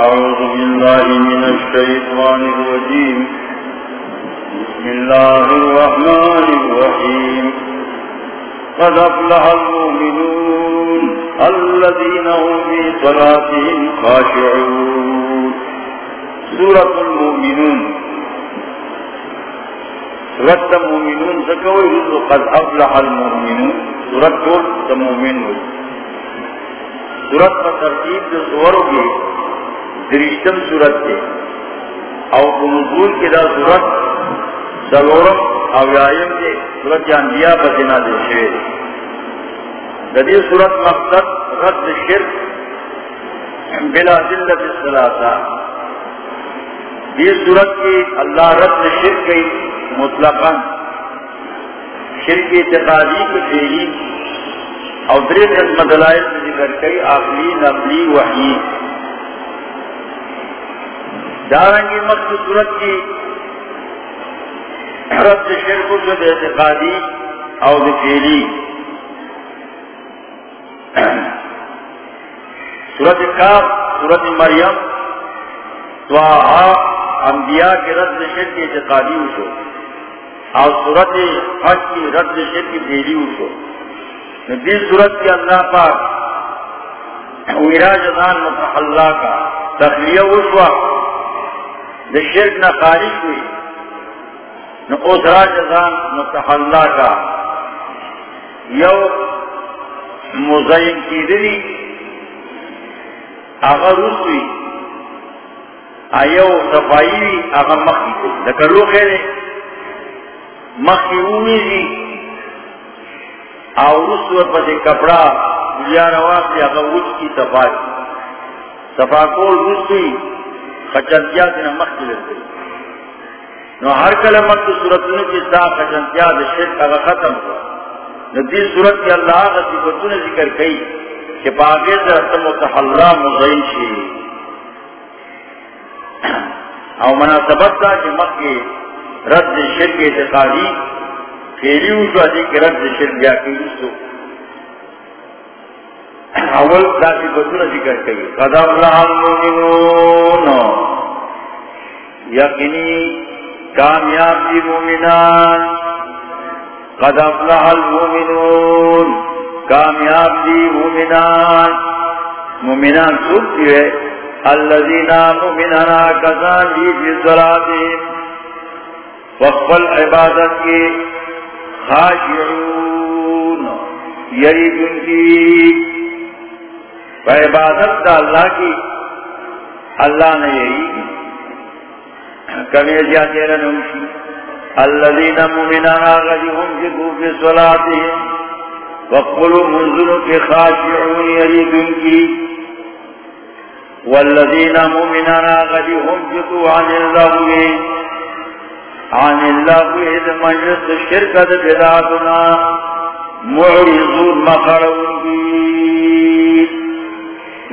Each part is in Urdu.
أعوذ بالله من الشيطان الرجيم. بسم الله الرحمن الرحيم. قد أفلح المؤمنون الذين هم في صلاتهم خاشعون. سورة المؤمنون. سورة المؤمنون سكوي قد أفلح المؤمنون. سورة المؤمنون. سورة ترتیب جو سوروں درشتم سورت کے او نزول کے دا سورت سلورم او یایم کے سورت جانبیا بجنا دے شیر ددی سورت مقصد رد شرک بلا ذلت الصلاة دی سورت کی اللہ رد شرک کی مطلقا. شرک اعتقادی کو فیلی او دری قسم دلائل ذکر کئی آخری نقلی، وحی. دارنگی مقصد صورت کی رد شرک جو دے اعتقادی او دفیلی صورت کاف، صورت مریم تواہا انبیاء کے رد شرک اعتقادی اوشو او صورت حج کی رد شرک دیلی اوشو دی صورت کے اللہ پاک ویراج دان متحلہ کا تخلیہ اس وقت اوشوا شرک نہ خارج ہوئی، نہ اوسرا جزان متحلہ کا۔ یو مزین کی دلی اگر روس ہوئی۔ آیو صفائی ہوئی اگر مخی کو لکر لو خیرے مخی اومی دی۔ اور روس ہوئی پتے کپڑا دلیا رواز دی اگر روس کی صفائی صفاقول روس ہوئی۔ خچنتیا سے نمک چلے نو ہر کلمت کی صورت نے کی سا خچنتیا دے شرک کا ختم ہوا نو دی صورت کی اللہ کا صفتوں نے ذکر کئی کہ باغے سے رسم و تحلہ مزین شی او مناسبت تھا کہ مک رد شرک اعتقادی پھیلی ہوئی ادھی کہ رد شرک گیا کہ اس اول داسی بطور ذکر کئی قد افلح المؤمنون. یقینی کامیاب دی مومنان قد افلح المؤمنون. کامیاب دی مومنان مومنان سوکتی ہے الذین مومنانا کسان دی فی صلاتهم. وقفل عبادت کی خاشعون. یریدن کی عبادت دا اللہ کی، اللہ نے یہی کمی جاتے رنوشی الذین مومنانا غجہم جی جدو جی فی صلاتهم وقلوا منزلوں کے خاشعون یریدن کی۔ والذین مومنانا غجہم جی جدو عن اللہوی عن اللہوی اذ مجلس شرکت بداتنا معرضون مخرون کی۔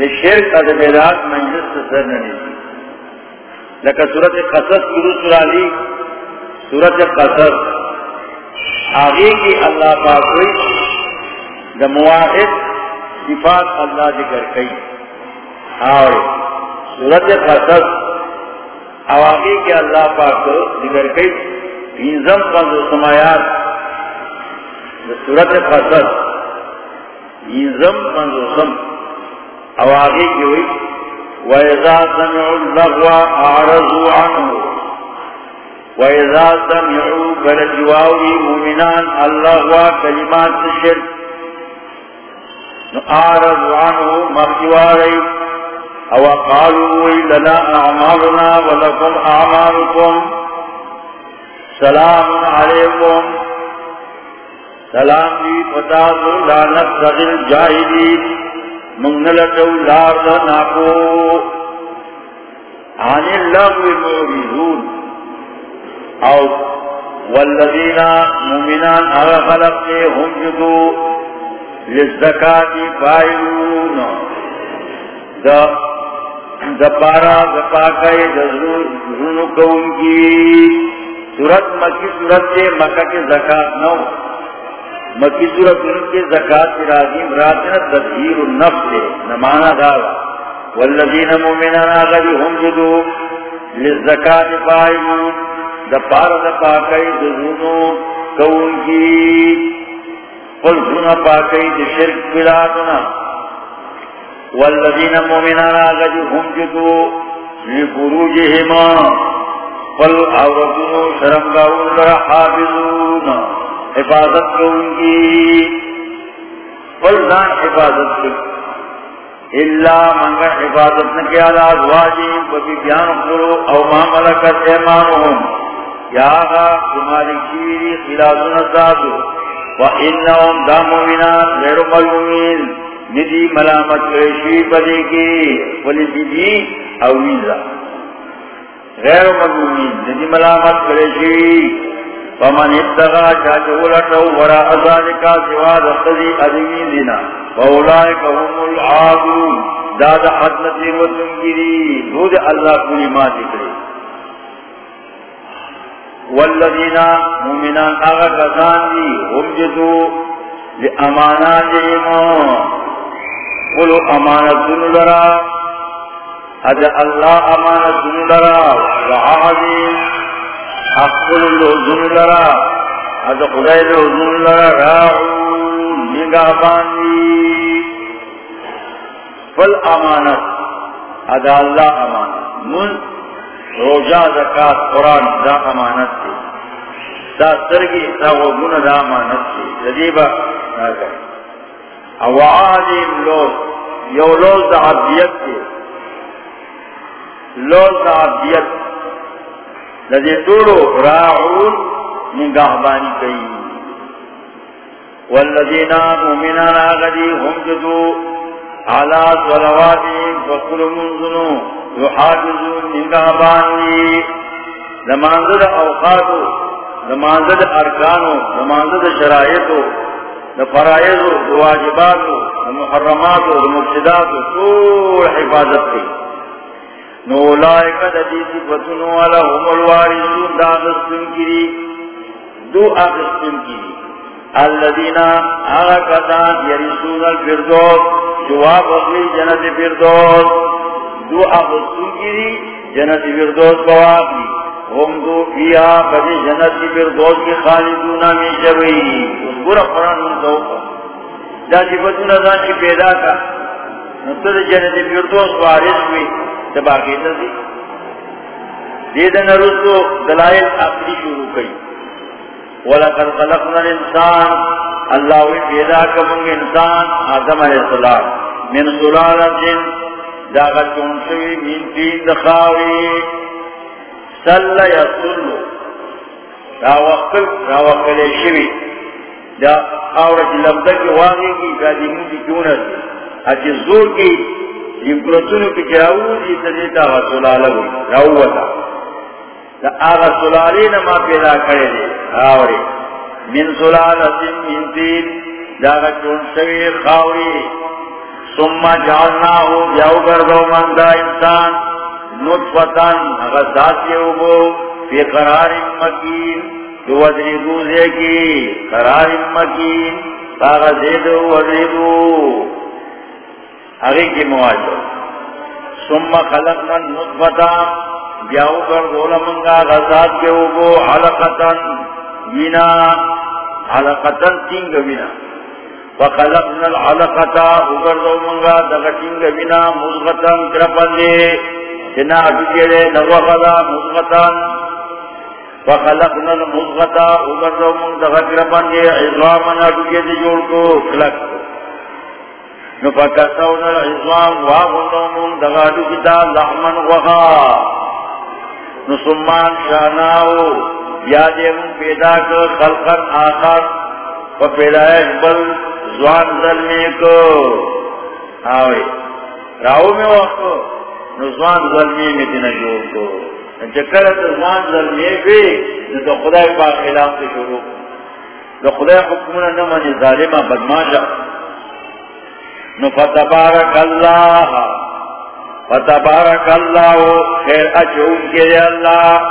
شرک ادبیرات مجلس سے سر نہیں لیکن صورت قصص گرو سرالی صورت قصص۔ آگے کی اللہ پاک ہوئی، دا مواحد، صفات اللہ ذکر کئی۔ اور صورت قصص آگے کی اللہ پاک ذکر کئی۔ انزم پنز سمایات صورت قصص انزم پنز سمایات او آگے کی ہوئی، وَإِذَا سَمِعُوا اللَّغْوَ أَعْرَضُوا عَنْهُ، وَإِذَا سَمِعُوا بَلَجْوَاوِي مُؤْمِنَانَ اللَّغْوَ كَلِمَاتِ الشِّرْكِ أَعْرَضُوا عَنْهُ مَرْجِوَارَيْ او قالوا لنا أعمالنا ولكم سلام عليكم، سلام لي فتاة لا نبتغي الجاهدين منگلتو لارد ناکو عن اللغو المعرضون او والذین مومنان اغا خلقتے هم جدو لزکاة فائلون دا دا پارا دا پاکای دا ذرونو کون کی سورت مکی، سورت دے مکہ کے زکاة نو مکی صورت ان کے زکاة کی راضی مراد مراتنا تدہیر النفس نمانا دارا والذین مومنانا غدی هم جدو للزکاة فائمون دا پار دا پاکی دا کون کی۔ قل زنو پاکی دا شرک بلاتنا والذین مومنانا غدی هم جدو لفروجهما قل عورتنو شرمگاون لرا حافظون حفاظت کون کی قل زان حفاظت کون کی اللہ منگا حفاظت نے کیا لاز لازواجی کبھی بیان کرو او ما ملکت ایمانهم یا آغا، تمہاری کیری خلاص نزادو و انہم دا مومنان غیر ملومین ندی ملامت کرشی پدے کی۔ ولی دی او ویزا غیر ملومین ندی ملامت کرشی فمن ابتغا چاچولتو ورا ازالکا سوا دخلی ادمی دینا فاولائک هم العادون. داد حد نتیر و تنگیری دود اللہ کلی ما دکھرے والذین مومنان آغا کسان دی هم جدو لی امانات ایمان قلو امانتون لرا. اد اللہ امانتون لرا. وعادین اقل اللوزن لرا. اد خدای اللوزن لرا. راعون نگاہ فل امانت ادا اللہ امانت من روجا زکات، قرآن دا امانت تھی دا سرگی دا وگن دا امانت تھی جدیبا ناگر اوعادیم لوز. یو لوز دا عبدیت تھی لوز دا عبدیت. لدی دورو راعون نگاہ بانی کئی والذین مومنان آغدی هم جدو. على صلواتهم وكل منذنو يحافظون نگہبانی نمانزد اوقاتو نمانزد ارکانو نمانزد شرائطو نفرائضو نواجباتو نمحرماتو نمفسداتو طول حفاظت کی نو لائک دی صفتنو علا هم الوارثون دا دستن کری، دو آدستن کری. الذین آغا کسان یرسون الفردوس، جواب اخلی جنت فردوس. دو اخستون کی جنت فردوس بواقی ہم دو کیا بجے جنت فردوس کی خالدون میں شوئی اس پورا قرآن ان دو جا صفتون ازان چی پیدا کا. نتر جنت فردوس وارث ہوئی تباقی تزی دیدن رسو دلائل اخلی شروع کئی وَلَقَدْ خَلَقْنَا الْإِنسَانَ اللہ وی پیدا کمونگ انسان، آدم علیہ السلام. من سلالت داغا چونسوی من تین دخاوی سل یا سلو دا وقل دا وقل شوی دا آورت لبدا کی واقعی کی کادی موٹی کیونت اچھی زور کی یہ گلتونو کی چراؤ دی تدیتا آغا سلالہ ہوئی راوتا دا آغا سلالی نما پیدا کرے دے آوری من سلالت من تین جاگا چون شوی خاوری ثم جعلناہو جاو کردو من دا انسان نطفتن غزات یوگو فی قرار مکین تو وزری دوزے کی قرار مکین تاغا زیدو وزریدو اگی کی مواد سم مواجہ ثم خلقنا نطفتن جاو کردو لمنگا غزات یوگو حلقتن بنا علقتن تینگ بنا وخلقنا العلقتا اگردو منگا دغا تینگ بنا مزغتن کرپندے۔ جنا اٹکیرے نوخدا مزغتن وخلقنا المزغتا اگردو منگ دغا کرپندے۔ عظامن اٹکیرے جوڑ کو خلق نفکسونا العظام واغندو منگ دغا اٹکتا لحمن وغا نسمان شاناو یا دے من پیدا کر خلقن آخر و پیدایش بل زوان ظلمی کو آوے راو میں وقت نزوان ظلمی میں دینا جوڑ کو چکر زوان ظلمی بھی تو خدای پاک خلاف سے شروع تو خدای حکمنا نمانی ظالمہ بدماشا فتبارک اللہ. فتبارک اللہ خیر اچھون کے دے اللہ.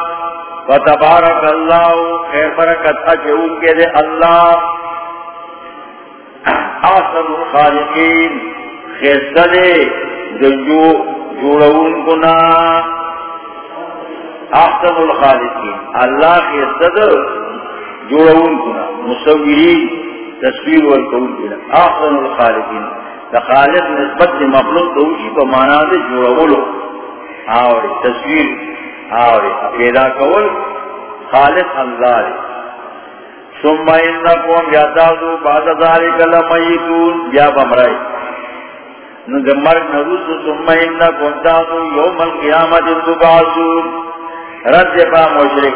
فتبارک اللہ خیر برکت اجعون کے دے اللہ. آسن الخالقین خیر صدے جو جوڑون کنا احسن الخالقین اللہ کے صدر جوڑون کنا مصورین تصویر والکون کنا احسن الخالقین خالق نسبت دی مخلوق دوشی پا مانا دے جوڑولو. آوری تصویر آوری پیدا کول خالق اللہ دے. ثم انکم یاتازو بعد ذالک لمیتون، یا بمرائی نگمر نروس ثم انکم تازو یوم القیامت تبعثون. رد با مشرک.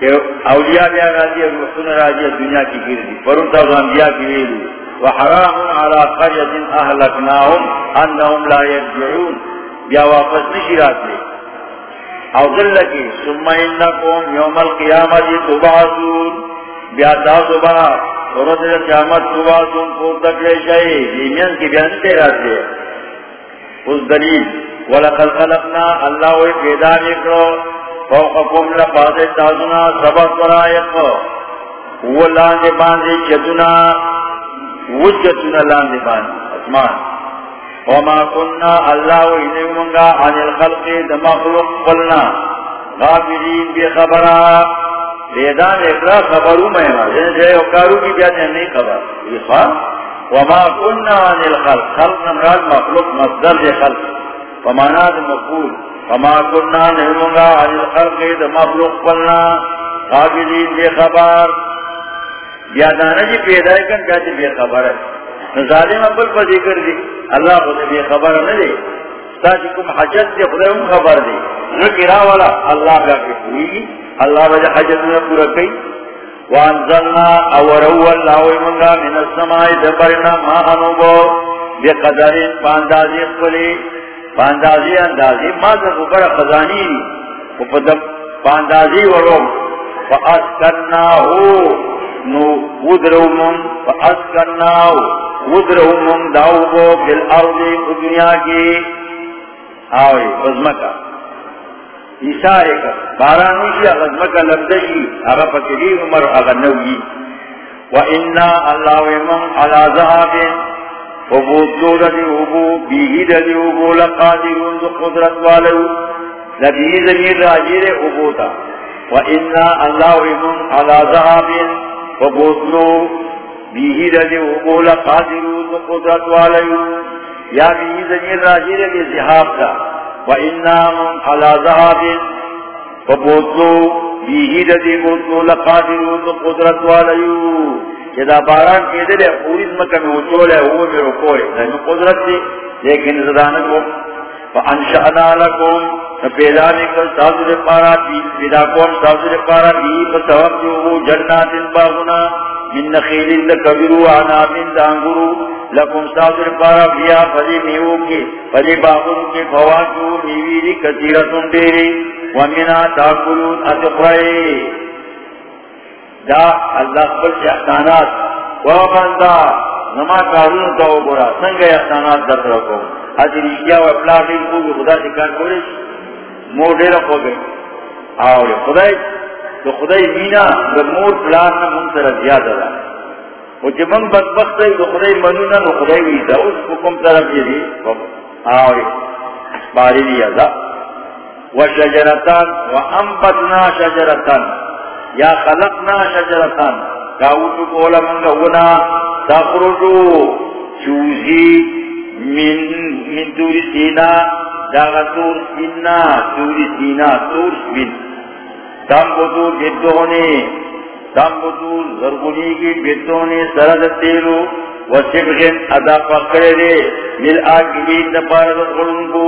کہ اولیاء بیا راضی اور رسول راضی، دنیا کی گر دی. پرون تازو انبیاء کی ویلو وحرام على قرية أهلكناهم أنهم لا يرجعون. بیا واپس نشی رات لے او ذلکی ثم انکم یوم القیامت تبعثون. بیا تاسو با ورد قیامت تبعثون کو تکلے شئی ایمین کی بیان تیرا دے اس دلیل، ولقد خلقنا اللہ وی پیدا نکرو فوقکم لباد تازنا سبق ورائق وہ لاندے باندے چتنا وہ چتنا لاندے باندے اسمان. وما كنا الله إنمنا عن الخلق دمخلق قلنا. غافلين بخبرا. لیدان اقرا خبرو مہما جن جائے وکارو کی بیاتے نہیں خبر. یہ خواہ وما كنا عن الخلق. خلق نمراد مخلوق، مصدر دے خلق. فمانا دے مقبول وما كنا نمنا عن الخلق دمخلق قلنا. غافلين بخبر بیادانا جی پیدای کن بیاتے بے خبر ہے ظالم ابل پر ذکر دی اللہ خود بھی خبر نہ دے تاکہ کم حجت سے خدا ہم خبر دے نہ گرا والا اللہ کا کہ پوری اللہ وجہ حجت میں پورا کئی وانزلنا اورو اللہ منگا من السماء دبرنا ما انوبو بقدر پاندازی قلی پاندازی اندازی ما ذکر بڑا خزانی وپدب پاندازی ورو فاسکناہو نو ودرو من فاسکناہو ودرهم داوبو بالارض دنیا کی. آوے غزمکا ایسارے کا بارانوشی غزمکا لبدشی؟ اگا فکری عمر اگا نوی وَإِنَّا اللَّهُ وَمَنْ عَلَى ذَهَابٍ وَبُوتْلُو لَدِي وَبُو بِهِ لَدِي وَبُو لَقَادِرُونَ ذُو قُدْرَتْ وَالَوْ. لَبِهِ زَمِيرْ رَاجِرِ وَبُوتَا وَإِنَّا اللَّهُ وَمَنْ عَلَى ذَهَابٍ وَبُوتْلُو بیہی رضی وقول قادرون قدرت والیو یا بیہی زمین راجی رضی زحاب کا وَإِنَّا مُنْ عَلَى ذَهَابٍ فَبُوتُو بیہی رضی وقول قادرون قدرت والیو جدا باران کے دلے پوری مکہ میں وچول ہے وہ میرے کوئے قدرت دی لیکن زدانت وہ فَأَنْشَأْنَا لَكُمْ پیدا نکل سازر پارا پیدا کون سازر پارا بھی بسواب جو جنات باغنا من نخیل لکبرو عنابن دانگرو لکم سازر پارا بیا فضی میو کی فضی باغن کی فواکو میویری کثیرتن دیری ومنا تاکلون اتقرائی دا اللہ قبل احسانات ومندا نما کارون تو برا سنگ احسانات در رکھو حضر اشیاء و اپلاقی کو خدا شکار کوئی مو دیر ہو گئے آوے خدای تو خدای مینا دا مور پلان نا منتر زیادہ دا و چی من بدبخت ہے تو خدای منونا نو خدای ویدا اس حکم طرف یہ دی؟ آوے باری لیا دا. و شجرتان، و انبتنا شجرتان. یا خلقنا شجرتان. کاوتو کولا منگا ونا تخرجو چوزی من من توری سینا داغا تور سینا توری سینا تور سینا دم بدو گدونے دم بدو زرگنی کی گدونے سرد تیرو و سبغن ادا پکڑے دے، مل آگلین دپارد قلنگو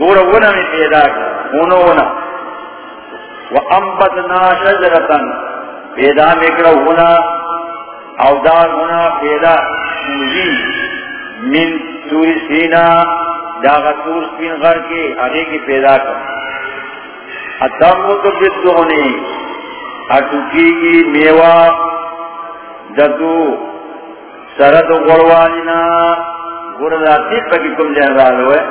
گورا ونا میں پیدا کر انو ونا. و انبتنا شجرتن پیدا مکڑا ونا. او دار ونا پیدا سوزی من سوری سینا داغا سور سپین غر کے آگے کی پیدا کر۔ اتمت بدونی اٹکی گی میوا ددو، سرد غروالینا گرداتی پکی کم جن رالو ہے۔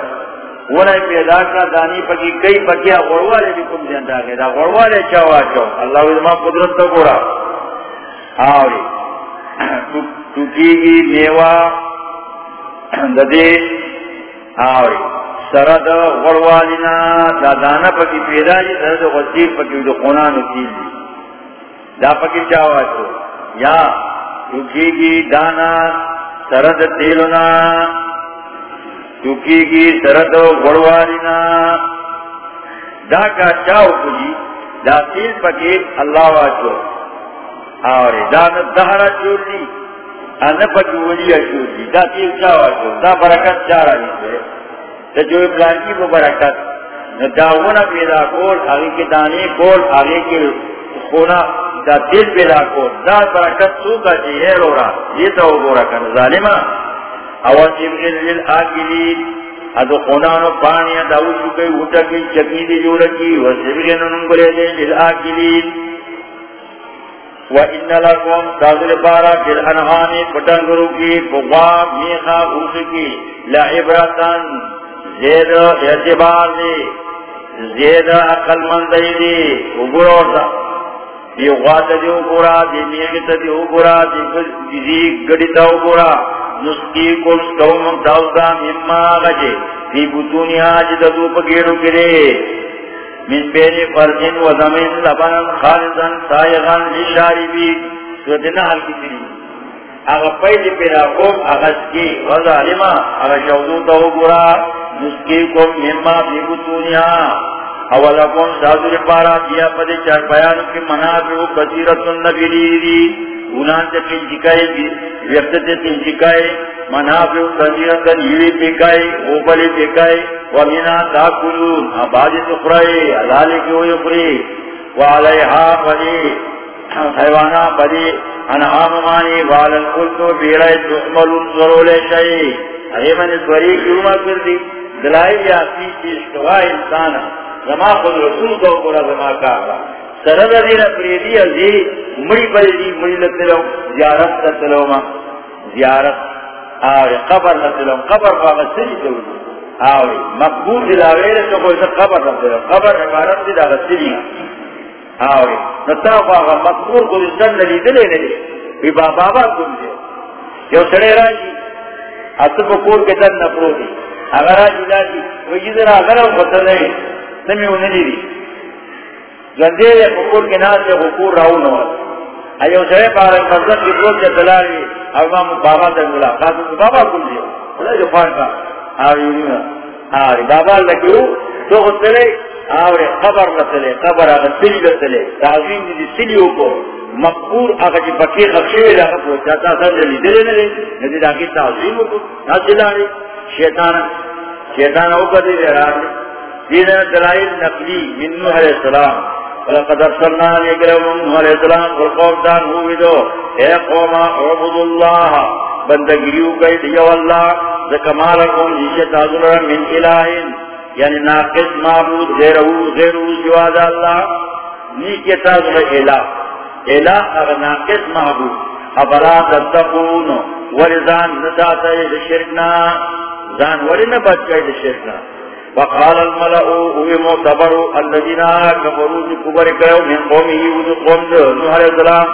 ونای پیدا کا دانی پکی کئی پکی غروالی بھی کم جن راگے دا غروالی چاوا چاو اللہ وزما قدرت تا گورا آوری۔ ٹکی گی میوا ددی آوری. سرد غروالینا دا دانا پکی پیدا جی سرد پکی دو دی دا پکی چاوا یا چوکی گی دانا سرد تیلونا. چوکی گی سرد غروالینا دا کا چاو کجی دا تیل پکی اللہ واچو آوری. دا دہرا چور دی انا پکی ولی چور دی دا تیل چاوا چو دا برکت چارا نیسے دا جو ابلان کی وہ برکت داونا پیدا کول آگے کے دانے کول آگے کے خونا دا تیل پیدا کول دا برکت سو کا جی ہے لورا یہ تو گورا کن ظالمہ اواسی بغل للآکلین ادو خونانو پانی داو شکای اوٹا کی چکی دی جوڑا کی وزبغن ننگلے دے للآکلین وَإِنَّ لَكُمْ تَعْذُرِ بَارَا فِي الْأَنْعَامِ پٹنگرو کی بغاب میخا اوس کی زید اعتبار دی زید اقل مندی دی اگرہ ورطا دی غات دی اگرہ دی میغت دی اگرہ دی دی گڑی تا اگرہ نسکی کل تاوزا مما غجے دی بطونی آج ددو پگیرو کرے من بین فرزن و زمین لبنن خالصا سائغان لشاری بی سوتنا حل کی تری اگر پہلی پیدا کوم اگر سکی وظالما اگر شوزو تا اگرہ نسکیکم مما فی بطونیا اولکم سادر پارا بیا پدے چار بیانو کی منافع کثیرتن نبیلی گناہ اونان تے پنچکائے ویقت تے پنچکائے منافع کثیرتن یوی پکائے اوپلی پکائے ومینا تاکلون آبادی تقرائے علالی کی ہوئی اپری وعلیہا پدے حیوانا پدے انعام مانی والن قلتو بیرائی تحملون ضرولے شئی اگر من سوری کیوں ما کر دی دلائی یا سی چیز کوا انسان زما خود رسول کو کورا زما کارا سرد دیر پریدی ازی مڑی پریدی مڑی لتلو زیارت لتلو ما زیارت آوری قبر لتلو قبر فاغ سری تلو آوری مقبول دلاویر تو کوئی قبر لتلو قبر عبارت دی داغ سری آوری نتا فاغ مقبول کو دن نلی دلے نلی بی بابا با کن دے۔ یو سڑے راجی، اتو کور کے دن نپرو دی۔ اگر آج جی وہی ذرا اگر ہم بتلے نمی انہیں دی۔ گندے دے حکور کے ناس سے حکور راؤن ہوا ایو سرے پارے مزد کی دوست کے دلالی امام بابا سے ملاقات بابا کل دیا بڑا جو فان کا۔ آوری نینا آوری۔ بابا لکیو تو خطلے آوری۔ قبر لتلے قبر آگر سلی لتلے تعظیم دی سلیو کو۔ مقبور آگر جی بکی خفشوی لگا پوچھتا تا سر جلی۔ دلے نلے ندی داکی تعظیم کو ناسلاری شیطان۔ شیطان او کدی دے رات دین دلائل نقلی۔ من نوح علیہ السلام۔ ولقد ارسلنا لکرم نوح علیہ السلام والقوم دان ہوئی دو اے قوم عبد اللہ بندگیو کئی دیو اللہ زکمالکم جیسے تازلر من الہین یعنی ناقص، معبود غیرہو غیرہو سواد اللہ نیکی تازلر الہ. الہ اگر ناقص، معبود. ابرا تتقون ورزان نداتا شرکنا زان ولنا بچ گئے شرکا وقال الملأ هو معتبر الذين كفروا بكبر كيو من قومه وقوم نوح عليه السلام.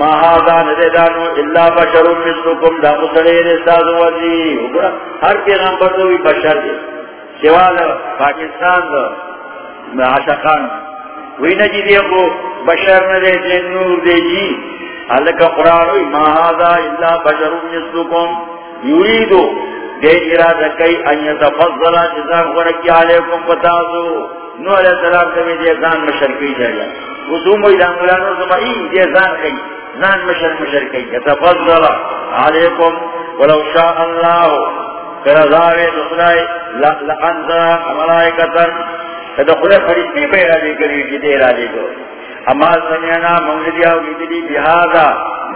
ما هذا ندانو الا بشر مثلكم. دا مسلين استاذ وزي. ہر کے نام پر تو بشر دے سوال پاکستان دا عاشقان. وہی نہ جی دے کو بشر نہ دے نور دے جی. اللہ کا قرآن ما هذا الا بشر مثلكم. يريدو دے ارادہ کئی ان یتفضل جزاک ورکی علیکم فتازو نو علیہ السلام کبھی دے زان مشرکی جائے وزوم و ایدانگلانو زمائی دے زان کئی زان مشر مشرکی یتفضل علیکم. ولو شاء اللہ کرزاوے دخلائی لعنزا ملائکتر دخلے فرشتی بیرہ دے کری جی دے ارادے کو اما سمینا منگلیہ ویدلی بہادا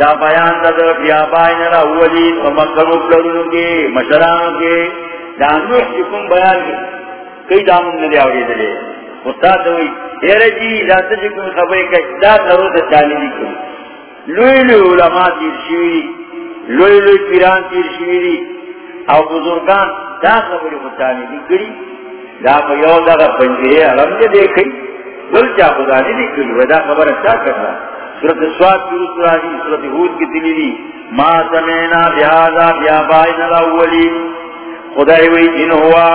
دا بیان دا دا بیابائی نرا اولی و مکرو پلرونو کے، مشرانو کے۔ دا نوح چکم بیان کی۔ کئی دامن ندی آوری دلے۔ استاد ہوئی ایر جی دا تجکم خبری کئی۔ دا ترو دا چالی دی کئی لوئی لوئی علماء تیر شوی لوئی لوئی پیران تیر شوی دی او بزرگان دا خبری خطانی دی کئی دا پیو دا پنجرے علم دے دیکھئی۔ بل چا خدا نہیں دی کئی ودا خبر اچھا کرنا؟ سورت سواد کی رسول آجی سورت حود کی دلیلی، ما سمینا بہذا بیابائن الاولی. خدای وی ان ہوا،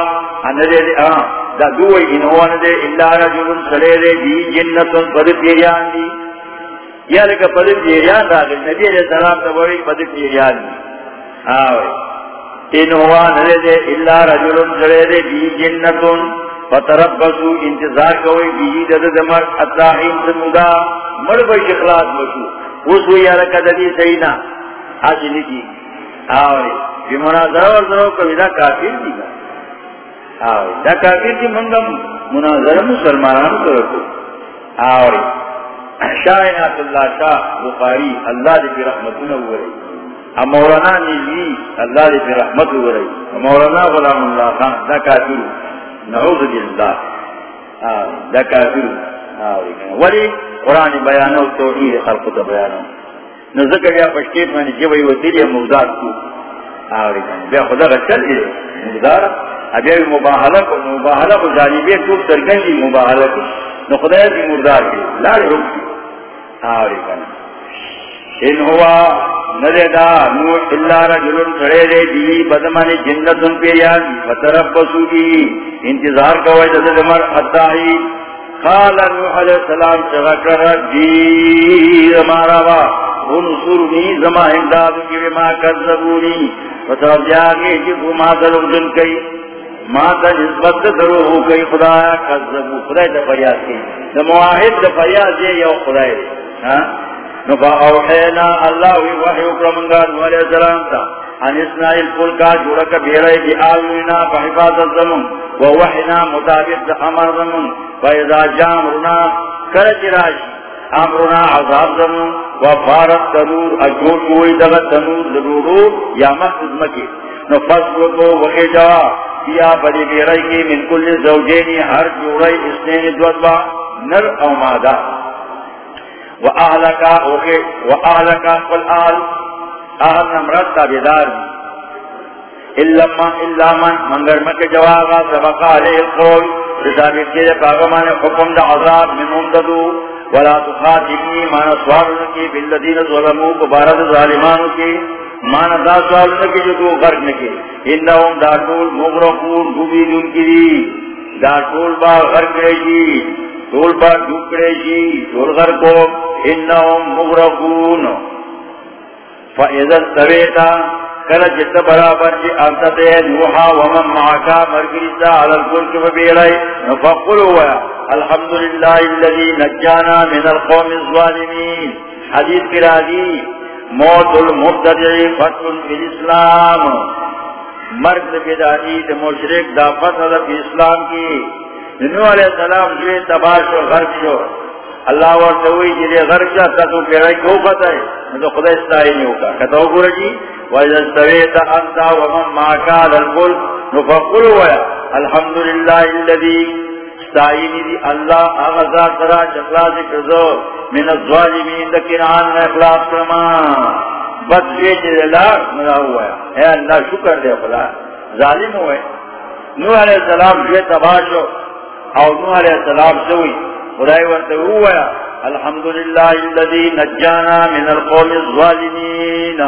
ان دے ہاں دا دو وی ان ہوا ندے الا رجل سلے دے دی جنت پد پیریان دی. یا لکا پد پیریان دا نبی علیہ السلام دا پد پیریان دی. ہاں ان ہوا ندے دے الا رجل سلے دے دی جنت فتربسو انتظار کوئی بی دد دمر اتاہیم سمودا مر بھئی اخلاص بشو۔ اس وی یا لکا سینا۔ آج نہیں آوری بی مناظرہ ورزرہ کبھی دا کافر دی گا۔ آوری دا کافر دی منگا مناظرہ مسلمانان کرکو آوری شاہنات اللہ شاہ بخاری، اللہ دی پی رحمتون ہوئی مولانا نیزی اللہ دی پی رحمت ہوئی مولانا غلام اللہ خان، دا کافر نعوذ باللہ. دا کافر ولی قرآن بیانو، توحید خلق تا بیانو. نزکر یا پشکیت مانی جوئی و دیلی مغدار کو. آوری کنی بیا خدا غچل دی. مقدار ابیا مباہلہ کو مباہلہ کو جانبی توب ترکن دی مباہلہ کو. نو خدا یا دی مردار کی. لاری رک آوری کنا ان ہوا ندے دا نوح اللہ رجلن کھڑے دے دی، بدمانی جنتن پیریان فترب بسو دی انتظار کوئی دد دمر اتاہی قال نوح علیہ السلام چغکر دی ہمارا با انصرنی زما امدادو کی بما کذبونی فتاب جاگے جب جی ما دلو دن کئی، ما تا نسبت درو ہو کئی، خدا کذبو، خدای تا فریاد کی دا مواحد دا فریاد یہ یو خدای نفا اوحینا اللہ وی وحی علیہ السلام تا. ان پل کا جوڑک بیرائی آلوینا زمون ووحینا مطابق دا امر کرچ امرنا عذاب تنور اجور کوئی تنور ضرورو یا مخصد مکی. نو فصل کو جوا کیا بڑی بیرائی کی من کل زوجینی ہر جوڑائی اسنین دوزبا نر او مادا و اہلکا اوکے و قل آل من منگر علیہ القول. کے حکم دا عذاب من ممددو. ولا تخاطبني ما سوالن کی، بالذین ظلموا بارد ظالمانو کی. ما دا سوالن کی جو تو غرق نکی انہم دا طول مغرقون ڈوبیدون کی دا طول با غرق رہی. طول با ڈوب رہی جی، طول غرقو انہم مغرقون۔ فَإِذَا اسْتَوَيْتَ کل جت برابر جی انت دے نوحا ومن معاکا مرگریتا علی الفلک فبیرائی فقل ہوا الحمدللہ اللذی نجانا من القوم الظالمین۔ حدیث کی راضی، موت المبتدعی فتح فی الاسلام۔ مرگ بدعی دا مشرک دا فتح فی اسلام کی۔ نوح علیہ السلام جو تباش و غرق شو. اللہ ورطوئی جلے غرق جا تتو پیرائی کو فتح ہے؟ تو خدا استائی نہیں ہوگا کہتا گورا جی؟ وَإِذَا اسْتَوَيْتَ أَنْتَ وَمَنْ مَعَكَ عَلَى الْفُلْكِ نُفَقُّلُ وَيَا الْحَمْدُ لِلَّهِ الَّذِي استعيني دي الله أغزا ترى جخلاص كذو من الظالمين لكن عن إخلاص كما بس جيج الله ملا ہوا ہے. اے اللہ، شکر دے خدا. ظالم ہوئے. نوح علیہ السلام جو تباشو او نوح علیہ السلام سوئی خدای ورته ہوا الحمدللہ الذي نجانا من القوم الظالمين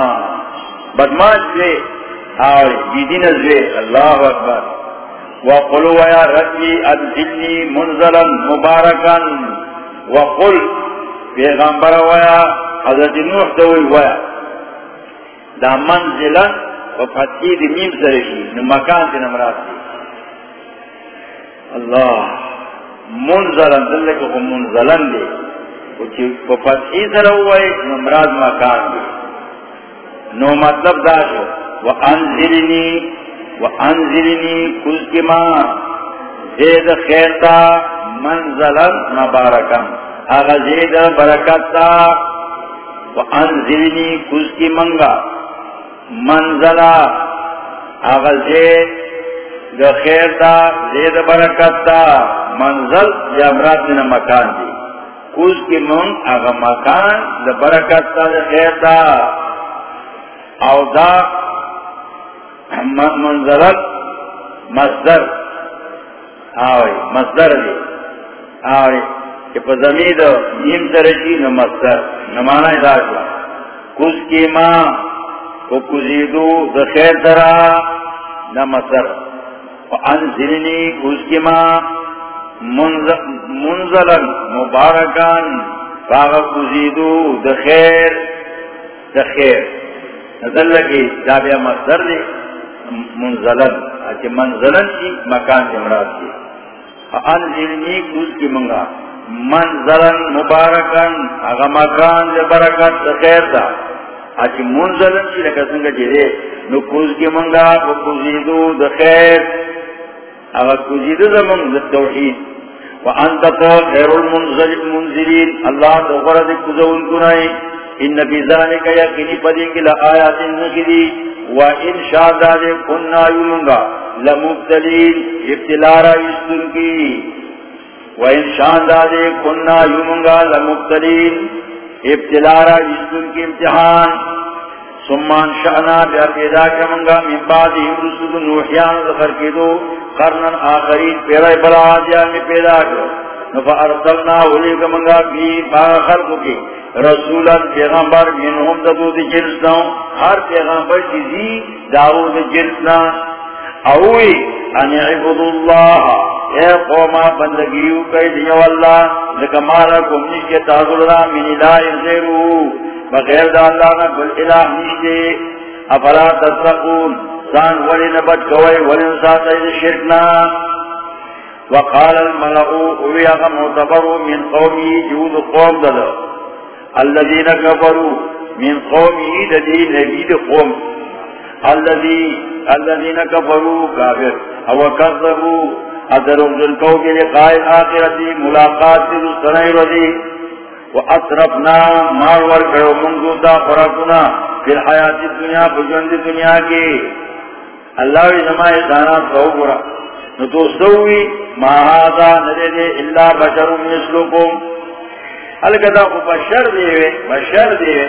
بدماش دے اور جیدین دے اللہ اکبر. وقلو یا ربی انزلنی منزلا مبارکا، وقل، پیغمبر ویا، حضرت نوح دوئی ویا. دا منزلا وفتحی دی میم سرشی نمکان تی نمرات دی. اللہ منزلا دلکو منزلا دی وفتحی سروائی نمرات مکان دی نو مطلب دا شو وانزلنی وانزلنی کل کی ماں زید خیرتا منزلا مبارکا اگا زید برکتا وانزلنی کل کی منگا۔ منزلا اگا زید خیرتا زید برکتا منزل یا مراد من مکان دی. کل کی منگ اگا مکان دا برکتا دا خیرتا او دا منظرت مصدر. آوی، مصدر دی. آوی کہ پا زمید نیم ترشی نو مصدر. نمانا اداشا کس کی ماں کو کزیدو دا خیر ترا نہ مصر انزلنی اس کی ماں منزلن مبارکان فاغ کزیدو دخیر دخیر نظر لگی جابیا مصدر دی منزلن اچھے منزلن کی مکان جمرات کی انزلنی اس کی منگا منزلن مبارکان اگا مکان دے برکت دخیر دا. اچھے منزلن کی لکا سنگا جی نو کز کی منگا کزیدو دخیر اگر کزید زمان للتوحید وانت خیر المنزلین اللہ تغرد کزون کنائی ان فی ذالک یقینی پدین کی لآیات نکلی وان شاداد کننا یلنگا لمبتلین. ابتلارا یستن کی. وان شاداد کننا یلنگا لمبتلین. ابتلارا یستن کی امتحان. سمان شانا بیار پیدا کمنگا من بعد رسول نوحیان ذکر کی دو قرنن آخرین پیرے بلا آدیان میں پیدا کرو. نفا ارسلنا ولی کمنگا بی باغ خلقو کی. رسولا پیغمبر منہم دو دی جلسنا ہر پیغمبر چیزی داو دی جلسنا. اوی ان عبد اللہ. اے قوما بندگیو کئی دیو اللہ لکمالا کم نشک تازل را من الہ زیرو بغیر دا اللہ نا بل الہ نیشتے افلا تتقون، سان ولی نبت کوئی، ولی نساتا اید شرکنا وقال الملعو، اوی اغا معتبرو، من قومی جود قوم دل الذین کفرو، من قومی ددی نبید قوم. الذی، الذین کفرو، کافر. او کذبو ادر اغزل کو کے لقاء آخرتی ملاقات سے دوستنائی رضی. وَأَطْرَفْنَا مار ور کرو منگو دا فرقنا فی الحیات دنیا بجوند دنیا کی۔ اللہ وی زمائی دانا سو برا نو تو ما هذا ندے دے اللہ بشر مثلکم۔ الکتا خو بشر دے وے بشر دے وے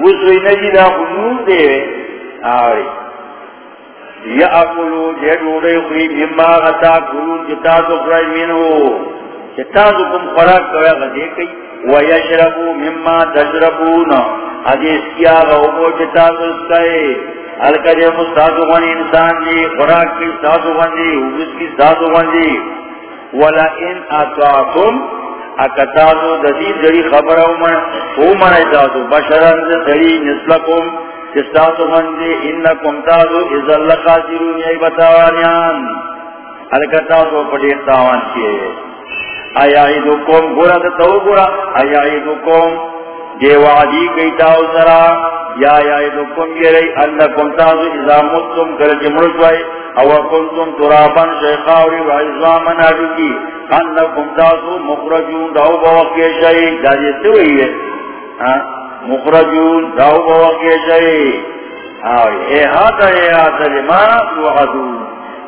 وسوی نجی دا خو نور دے وے آوری۔ یا اکلو جے ڈوڑے خوی مما غتا کلون جتا دخرائی منہو۔ جتا دکم خوراک کویا غدے کئی۔ ویشربو مما تشربون. حدیث کیا غوبو جتا دسکائے حلکہ جے مستازو غنی انسان دی خوراک کی ستازو غنی حبس کی ستازو غنی۔ ولا ان اتواکم اکتازو ددی دری خبر اومن اومن ایتازو بشرن دری نسلکم جستازو غنی، انکم تازو ازال خاسرون یای بتاوانیان۔ حلکہ تازو پڑی تاوان کیے ایائیدو کم گورا دتو گورا ایائیدو کم دے وعدی کئی تاو سرا؟ یا ایائیدو کم یہ رئی انکم تازو ازا مستم کرچ مرشوائی او کنتم ترابان شیخاوری و عزوامن آدو کی انکم تازو مخرجون داو باوکی شئی دادی سوئی ہے مخرجون داو باوکی شئی اے ہاتا اے ہاتا لما توحدو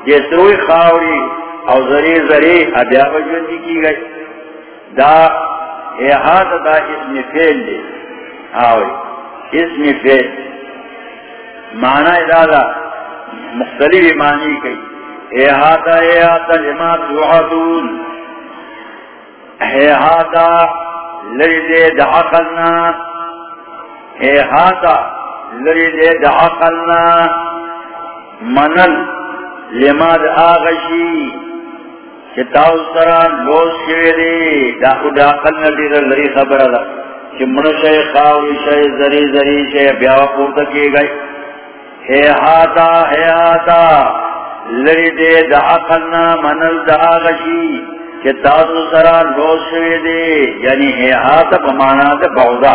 جیسروی خاوری او زری زری ادیا بجوندی کی گئی دا احاد دا اسم فیل دی. آوی اسم فیل معنی دادا مختلف معنی کئی احاد احاد لما توحدون احاد لری دے دا عقلنا احاد لری دے دا عقلنا منل لما دا آغشی. چتاو لوز شوی دی. دا ندیر لری خبر دا. چی خاوی شای زری زری شای بیاو پورتا کی گئی. ہے ہاتا ہے ہاتا. لری دے دا اقلنا منل دا آغشی. چتاو سران لوز شوی دی. یعنی ہے ہاتا بمانا دا بعودا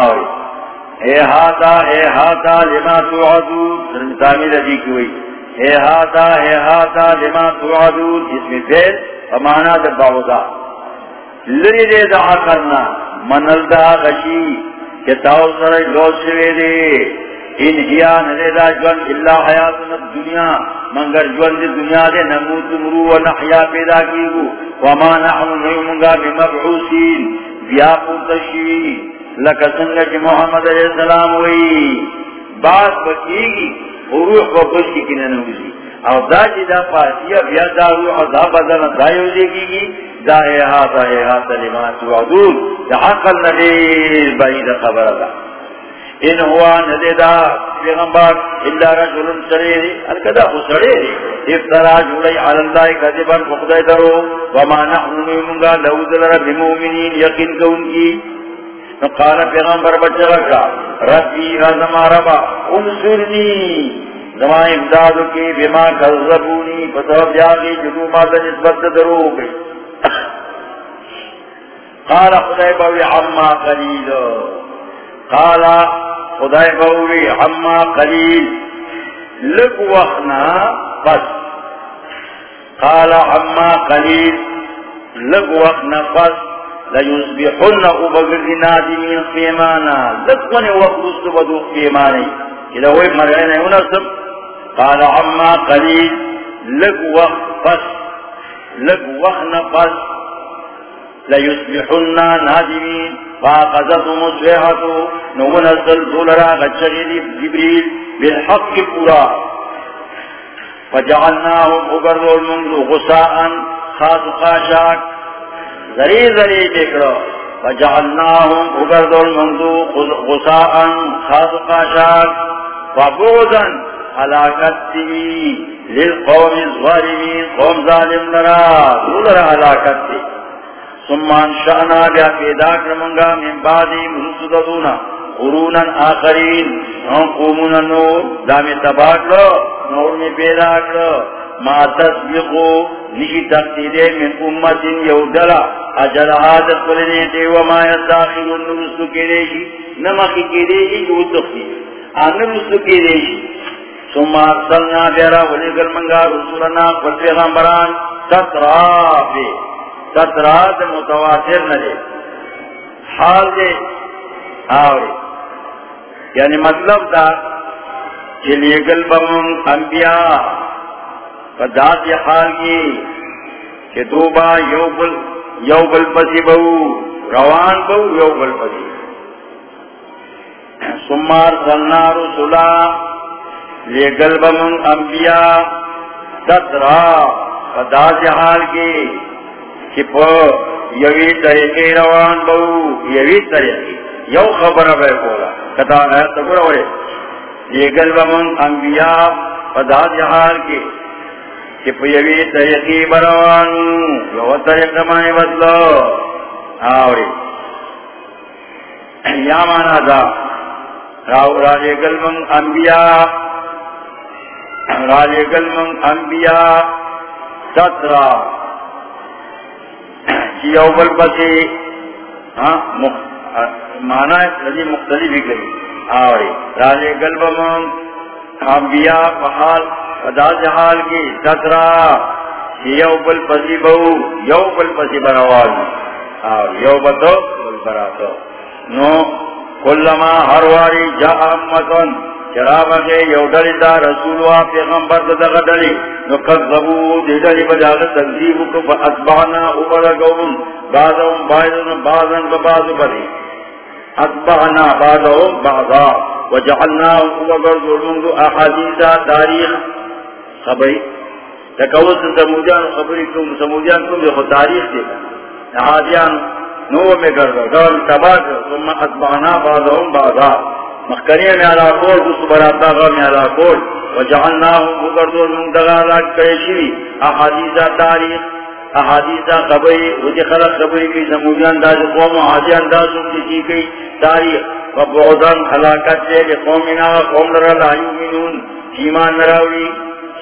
آوی. ہے ہاتا ہے ہاتا لما توعدو. سرمتامی رجی کی ہوئی. اے ہاتا اے ہاتا لما توعدون اس میں فیل فمانا لری دے دعا کرنا منل دا غشی، کہ تاو لوز شوے دے۔ ان ہیا دا اللہ دنیا، منگر جون دے دنیا دے، نموت مرو و نحیا پیدا وما نحن بمبعوثین، بیا جی محمد علیہ السلام ہوئی۔ بات بکیگی روح کو خوشی کی ننوزی او دا جی دا پاسیا بیا دا روح دا بدن دا یوزی کی گی، دا احاطا احاطا لما توعدون. دا عقل نبیر بایی دا خبر دا. ان ہوا ندیدا پیغمبر اللہ رجل سرے سریری الکدا خسریری افترا جوڑی علی اللہ کذبا فقدائی درو. وما نحن نمونگا لہو دلر بمومنین یقین کون کی؟ قال پیغمبر بچہ رکھا، ربی رزم ربا، انصرنی. زما امدادو کی بما کذبونی فسوب جاگی جدو ماتا نسبت درو گئی قال خدای باوی عما قلیل. قال خدای باوی عما قلیل. لگ وقنا پس. قال عما قلیل. لگ وقنا پس. لیصبحن ابگر نادمین قیمانا لگوانی وقت رسو بدو قیمانی کلا ہوئی مرغین قال عما قلیل لگ وقت پس لگ وقنا پس ليصبحن نادمين. فاقذتهم الصيحة. نونزل ذلرا غشغل جبريل بالحق پورا فجعلناهم اقرد المنذ غساء خاصقا شاك. ذري ذري بكرا فجعلناهم اقرد المنذ غساء خاصقا شاك فبعدا حلاکت تیوی للقوم الظالمین، قوم ظالم لرا ذلرا حلاکت تیوی سمان شانا بیا پیدا کرمنگا من بعدی مرسددونا قرونا آخرین، ہم قومونا نور، دامی تباک لو نور میں پیدا کرو ما تسبقو نشی تقتیدے من امت یودلا اجل عادت قلنے دے وما یتاخرون نرسو کے دیشی نمکی کے دیشی جو تختی. آن نرسو کے دیشی ثم ارسلنا بیرا ولگل منگا رسولنا قل پیغمبران. تترابی سترات متواتر نہ حال دے. آوری. یعنی مطلب دا. چلیے گل بم انبیاء. ذات یہ حال کی کہ دو با یو بل یو بل پسی بہو، روان بہو یو بل پسی. سمار سلنا رسولا لے گل بم انبیاء سترا ذات حال کی یوی طریقے روان بہو، یوی طریقے. یو خبر بے کولا. کتا ہے تبرا ہوئے. یہ گل بمن انبیاء پدا جہال کے چپ یوی طریقے بروان یو طریقہ مانے بدلو آوری یا مانا دا راو راجے گل انبیاء راجے گل من انبیاء سترہ یو بل پسی مانا ہے مختلف ہی گئی آوری راجے گلب انبیاء پہال پدا جہال کی سترا یو بل پسی بہو یو بل پسی بروال آوری یو بتو بل براتو نو کلما ہر واری جا امتن چراب کے یو ڈلی دا رسول وا پیغمبر دا غدلی نو کذبو دی ڈلی بجاگ تکذیب کو فاتبعنا اوبر قوم بعضهم بعضن بعضن ببعض بری اتبعنا بعضهم بعضا. وجعلنا اوبر ظلمون احادیثا تاریخ خبری تکوز سمودیان خبری کم سمودیان کم جو تاریخ دیکھا احادیان نو میں کر دو تباہ ثم اتبعنا بعضهم بعضا. مخکریہ میں علا کول، دوست براتا غا میں علا کول. وجعلناهم مقردون من دغالا کریشوی احادیثہ تاریخ احادیثہ قبری وجہ خلق قبری کی زموجان داز قوم و حاجی اندازوں کی کی تاریخ. و وبعدان حلاکت سے لقومنا قوم لرا لا یومنون ایمان نراوی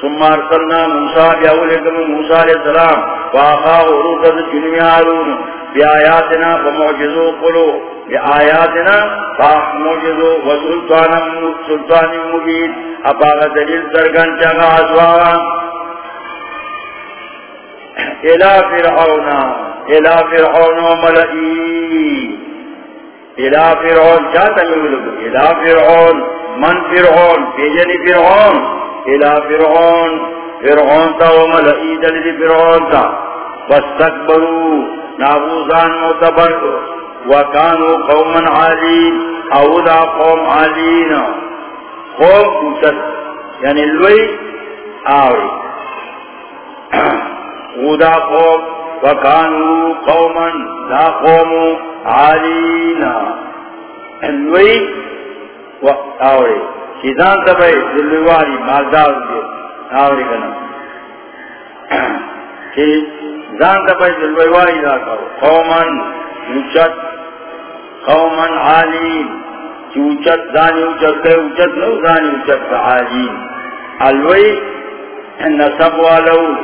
ثم ارسلنا موسیٰ بیاولکم موسیٰ علیہ السلام واقع عروض جنوی آرون بیایاتنا بمعجزو قلو بیایاتنا فمعجزو وسلطان سلطان مبین اپاغ دلیل سرگن چگا عزوارا الى فرعون الى فرعون وملئی الى فرعون چاہتا ملکو الى فرعون، من فرعون؟ پیجن فرعون. الى فرعون. فرعون تا وملئی دلیل فرعون تا. واستکبرو نابوزان معتبر وکانو قوما عالین او دا قوم عالین قوم کوچت یعنی لوی آوری او دا قوم. وکانو قوما. دا قوم عالین لوی آوری چیزان تبای دلواری مالدار دی آوری کنا چی زان تبای دلواری دا کرو قومن اوچت قومن عالیم۔ چی اوچت زانی اوچت کئی اوچت نو، زانی اوچت دا عالیم۔ الوی نصب والو،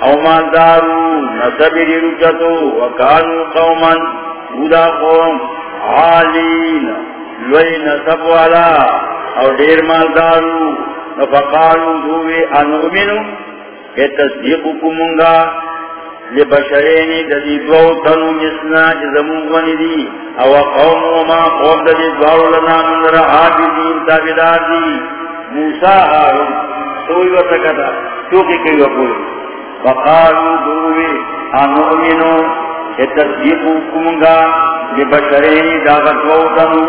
او مالدارو، نصب ریروچتو وکانو قومن اودا قوم عالین۔ لوی نصب والا۔ او دیر مالدارو نفقالو دووی انؤمنو کہ تصدیق کمونگا لبشرینی ددی دو تنو جسنا جزمون ونی دی، او قوم وما قوم ددی دوارو لنا من را عابدین تابدار دی. موسیٰ آرون، سوئی و سکتا، چوکی کئی وقولی فقالو دووی انؤمنو کہ تصدیق کمونگا لبشرینی داغت دو تنو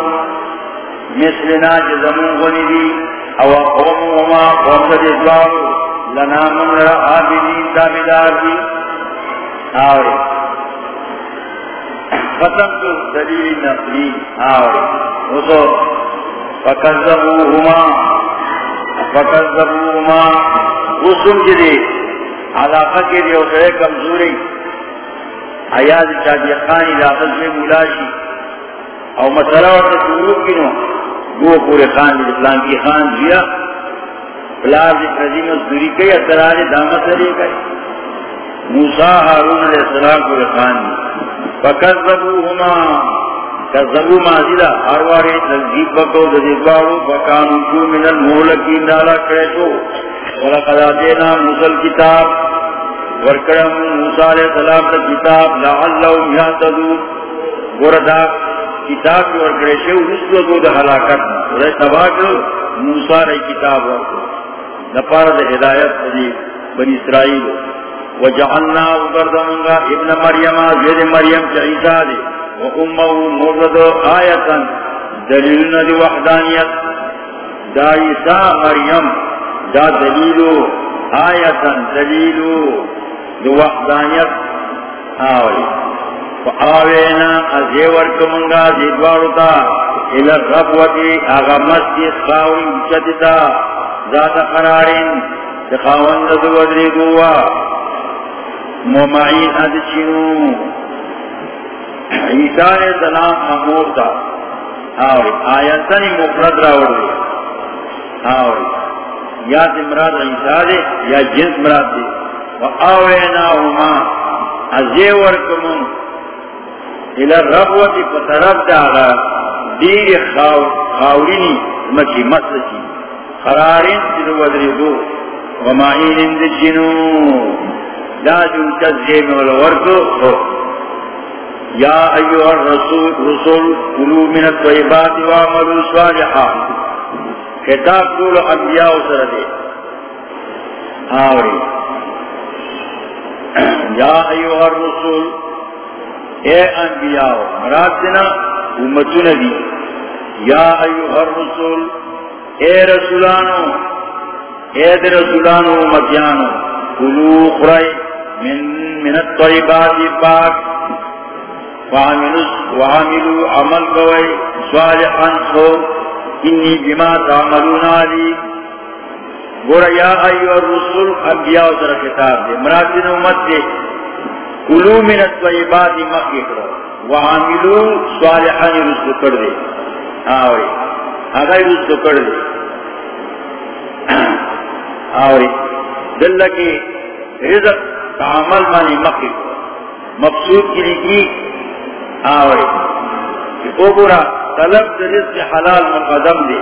مثلنا جزمون غنی دی، او قوم وما قوم دی دوارو لنا من را آبینین تابدار دی. آوری. ختم تو دلیل نقلی، آوری. وصو فکذبوهما فکذبوهما. وصم جدی علاقہ کے لیے اسے کمزوری. آیاد چاہتی خانی لاغل میں ملاشی. او مسئلہ وقت شروع کی نو. دو پورے خان دی اسلام کی خان دیا پلاز قدیم مزدوری کئی اثرار دامت لے گئے موسیٰ حارون علیہ السلام پورے خان دی فکذبوہما کذبو مازیدہ ارواری تلزیب بکو دزیدوارو فکانو جو من المولکین دالا کریتو۔ ولقد آتینا موسیٰ کتاب ورکرم موسیٰ علیہ السلام تا کتاب، لعلہم یاتدو گردہ کتاب کی ورکڑے شے رسل دو دا حلاکت رہے تباہ کرو، موسیٰ رہی کتاب ورکو نپار دا ہدایت دی بنی اسرائیل۔ وجعلنا وقردنگا ابن مریم زید مریم چا عیسیٰ دی و امہو مرد آیتا دلیلنا دی وحدانیت۔ دا عیسیٰ مریم، دا دلیلو آیتا دلیلو دی وحدانیت۔ آوری۔ فآوینا ازیور کمنگا زیدوارتا الى الربوتی آغا مسجد خاوری اچتتا ذات قرارین تخاوند دو ادری گوا. ممعین ادچنو عیسیٰ علیہ السلام امور تا. آوری، آیتنی مفرد راوڑ آوری، یا مراد عیسیٰ دے یا جنس مراد دے وآوینا ہما ازیور کمنگا الى الربوة فترد داغا دیر خاورینی مکی مسلچی خرارین تنو ودردو ومعین اندجنو. لا جو تزیم والورکو یا ایوہ الرسول رسول قلو من الطیبات وعملو صالحا. خطاب قول انبیاء سردے آوری یا ایوہ الرسول اے انبیاء مراد دینا امتو نبی یا ایوہ الرسول، اے رسولانو، اے دی رسولانو امتیانو، کلو خرائی من من الطیبات پاک۔ وعملو عمل کوئی صالحا سو انی بما تعملون آلی گورا یا ایوہ الرسول، انبیاء در کتاب دی مراد دینا امت دی کلو من الطیبات مخی کرو۔ وعاملو صالحانی رسو کر دے آوری آگئی رسو کر دے آوری دلکی رزق تعمل مانی مخی کرو۔ مقصود کی لکی آوری کہ او برا، طلب رزق حلال مقدم دے۔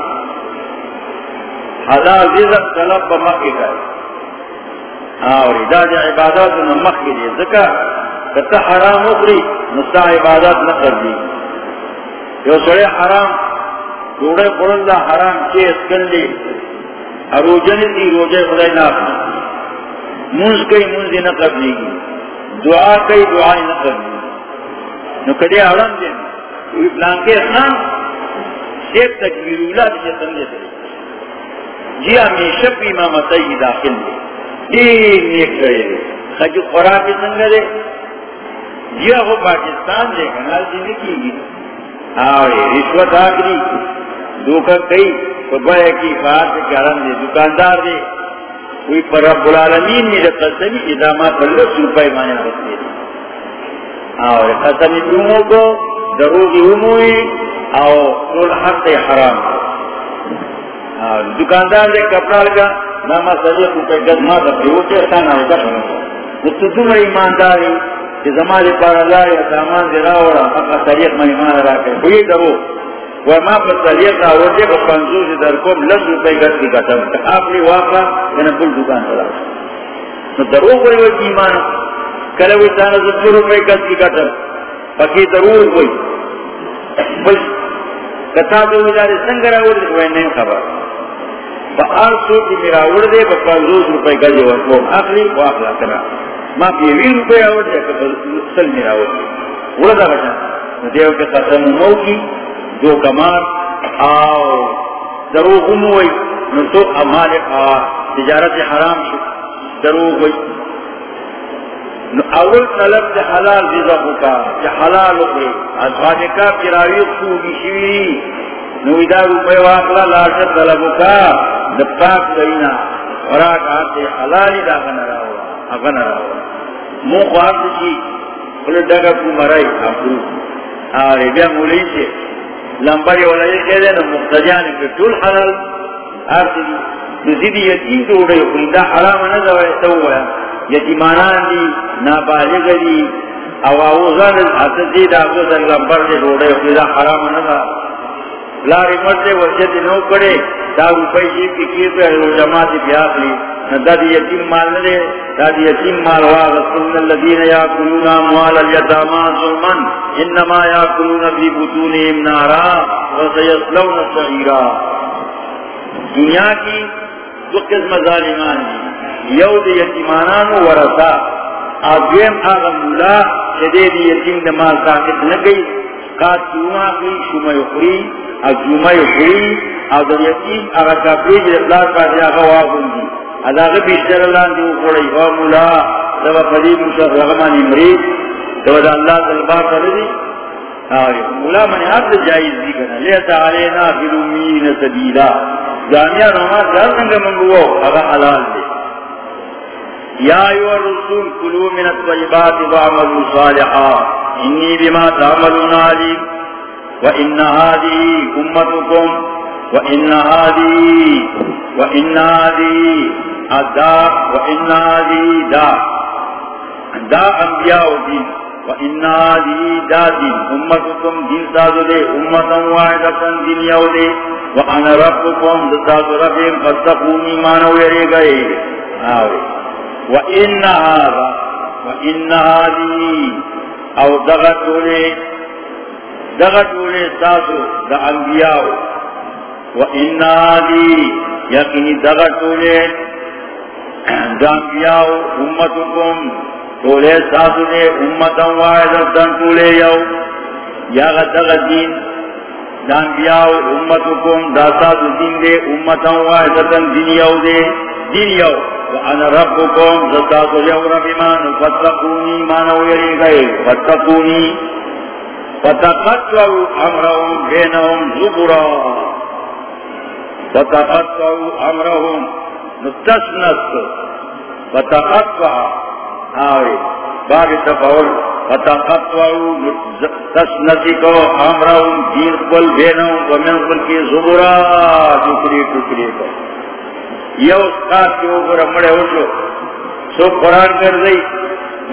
حلال رزق طلب بمخی کرو اور دا دی عبادات نمخ کی دی ذکا کتا حرام اخری نستا عبادات نقر دی۔ یو سڑے حرام، دوڑے قرن دا حرام چی اسکن دی۔ اروجن دی روجے خدای ناکنا منز کئی منزی نقر دی۔ گی دعا کئی دعائی نقر دی۔ نو کدی حرام دی۔ پلان کے اسنان سیب تکبیر اولا دی جتن دی۔ جی ہمیشہ پی امامتائی داخل دی۔ دیر نیک کرے دے خجو خوراک سنگا دے۔ یہ وہ پاکستان دے کنال دی نکی گی آوے رشوت آکری دھوکہ کئی۔ تو بڑے کی خواہد کے دے، دکاندار دے۔ کوئی پر رب العالمین میں قسمی ادامہ پر لس روپے مانے رکھتے دے اور قسمی دوموں کو دروگی اموئی اور حق حرام۔ اور دکاندار دے کپڑا لگا۔ ناما صدیق روپے گز ماں دکھتے وہ چیسا نہ ہوتا وہ تو تم ایمانداری کہ زمانے پر اللہ یا سامان دے رہا اور اپنا صدیق میں ایمان رہا کہ کوئی درو وما پر صدیق رہا ہو جے پر سے در کو لس روپے گز کی قسم آپ نے واقعا یعنی پل دکان چلا تو درو کوئی وہ ایمان کلے وہ چانا ستر روپے گز کی قسم پکی ضرور کوئی. بس کتا تو ادارے سنگر آور کوئی نہیں خبر. با آر سو کی میرا آور دے با پنزوز روپے گز وہ اخلی وہ اخلا کرا ما پیوی روپے آور دے سل میرا آور دے۔ وردا بچا دیو کے قسم مو کی، دو کمار۔ آو دروغ موئی نتو امال تجارت حرام شو۔ دروغ ہوئی۔ اول طلب سے حلال دیزا بکا کہ حلال اکڑے ازواج کا پیراوی خوبی شوی نویدہ روپے واقلا لاشت طلب کا دبتاک دینا وراک آتے حلالی دا غنر آوا غنر آوا مو خواب دشی کل ڈگا کو مرائی آفرو آرے بیا مولی سے لمبری والا یہ کہہ دینا مقتجانی پر طول حلال۔ آرتی دی نزیدی یتیم تو اڑے اکڑی دا حرام نظر تو ہوا یتیمانان دی، نابالغ دی او اوزان حسدی دا اوزان لمبر دی روڑے اکڑی دا حرام نظر لاری مرتے وجد نو کڑے دا روپئی جیب کی کیر پہ رو جماعت بیاخلی دا دی یتیم مال ندے دا دی یتیم مال واغسلن اللذین یاکلون اموال الیتاما ظلمن انما یاکلون فی بطونهم نارا وسیسلون صغیرا۔ دنیا کی دو قسم ظالمان دی یو دی یتیمانان ورسا آدویم آغا مولا چدے دی یتیم دی مال ساکت نگئی قاد چوما کی شما یخری یخری کافری جی دی. از آغا بیشتر اللہ دی اخوڑی مولا قدیم رغمان دا اللہ دلبار کردی مولا منی حد جائز دی کنا لیتا علینا فی الامین سبیلا. جامعہ نماز جال منگو اغا حلال دی. یا ایو الرسول، کلو من الطیبات وعملوا صالحا. انی بما تعملون علیم. وإن هذه أمتكم وإن هذه وإن هذه الداء وإن هذه داء داء أنبياء دين وإن هذه داء دين أمتكم دين سادو دي أمة واحدة دين يودي وأنا ربكم دسادو ربهم فاتقوني ما نويري گئے. آوے. وإن هذا وإن هذه أو دغتوا لي ساسو دا انبیاء یقینی دا انبیاء امتکم. تولے ساسو دے امتا واحدتن تولے یو. یا غدغ دین دا انبیاء امتکم. دا ساسو دین دے امتا واحدتن then you they then you. وانا ربکم زداتو یو ربی مانو فتقونی مانو یری گئے فتقونی فتقطعوا امرهم بينهم زبرا. فتقطعوا امرهم نتسنس فتقطع آوي باب تفعل فتقطعوا تسنسكو امرهم دين قبل بينهم ومن قبل کی زبرا. ٹکڑی ٹکڑی کو یو سکات کے اوپر مڑے اٹھو سو قرآن کر دی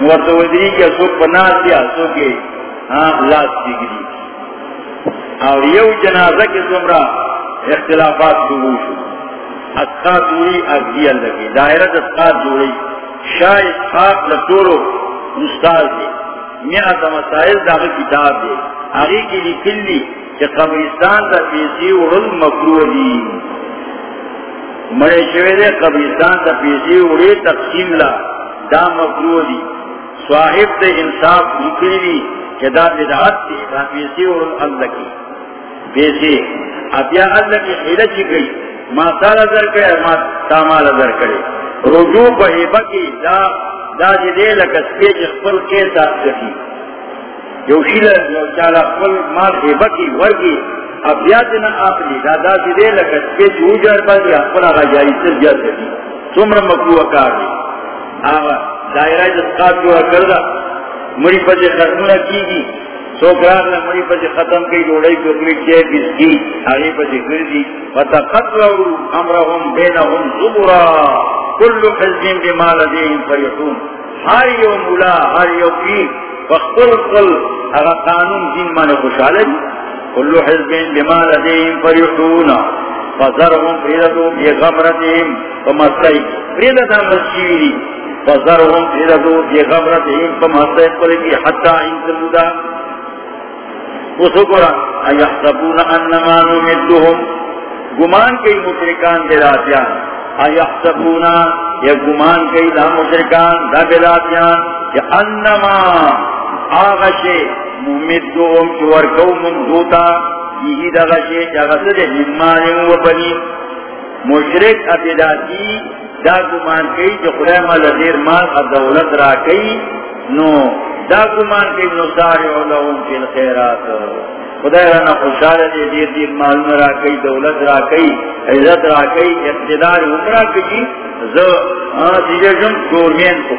مرتودری کیا سو پناہ دیا سو کے ہاں لاس ڈگری اور یو جنازہ کے زمرہ اختلافات شروع شو۔ اسقاط دوری اگدی اللہ کی، دائرت اسقاط دوری۔ شاہ اسقاط لطورو استاد دے میعت مسائل داغ کتاب دے آگے کی لکل لی کہ قبرستان دا پیسی ورل مکروح دی مرے شوئے دے قبرستان دا پیسی ورل تقسیم لا. دا مکروح دی. صاحب دے انصاف لکلی دی کہ دا بدعات تی دا پیسی اور اللہ کی پیسی اب یا اللہ کی حیلہ چی گئی ما سال ازر کرے ما تامال ازر کرے رجوع بحیبہ کی دا دا جی دے لکا سپیج اخبر کیسا سکی جو شیل جو چالا اخبر مال حیبہ کی ورگی اب یاد نہ اپنی دادا سی دے لگا کہ جو جر بندی اپنا غجائی سے جر دی۔ سمر مکرو کار دی۔ آغا دائرہ جسقات جو کردہ مری پجے خرمونہ کی گی۔ سوکران نے مری پجے ختم کی جوڑائی کو اپنی چے بس کی۔ آگے پجے گر دی۔ فتقطعوا امرهم بینهم زبرا۔ کل حزبین بما لدیهم فریحون ہر یو مولا ہر یو کی۔ فخل قل اگر قانون دین من خوشحال دی کل حزبین بما لدیهم فریحون فذرهم فریدتهم بی غمرتهم فمستی فریدتهم مسجیوی فذرهم فریدتهم بی غمرتهم فمستی قلقی حتی انتلودا وسکرا ایحسبون انما نمدهم؟ گمان کئی مشرکان دلاتیان ایحسبون یا گمان کئی دا مشرکان دا دلاتیان یا انما آغشے ممدهم چورکو من دوتا یہی دا غشے جغسد ہمان و بنی. مشرک ابداتی دا گمان کئی جو خدای مال دیر مال دولت را کئی. نو، دا گمان کئی نو سارے علوم فی الخیرات. خدای رانا خوشحال دے، دیر دیر مال را کئی، دولت را کئی، عزت را کئی، اقتدار عمرہ کئی. زو دیجر جن گورمین کو.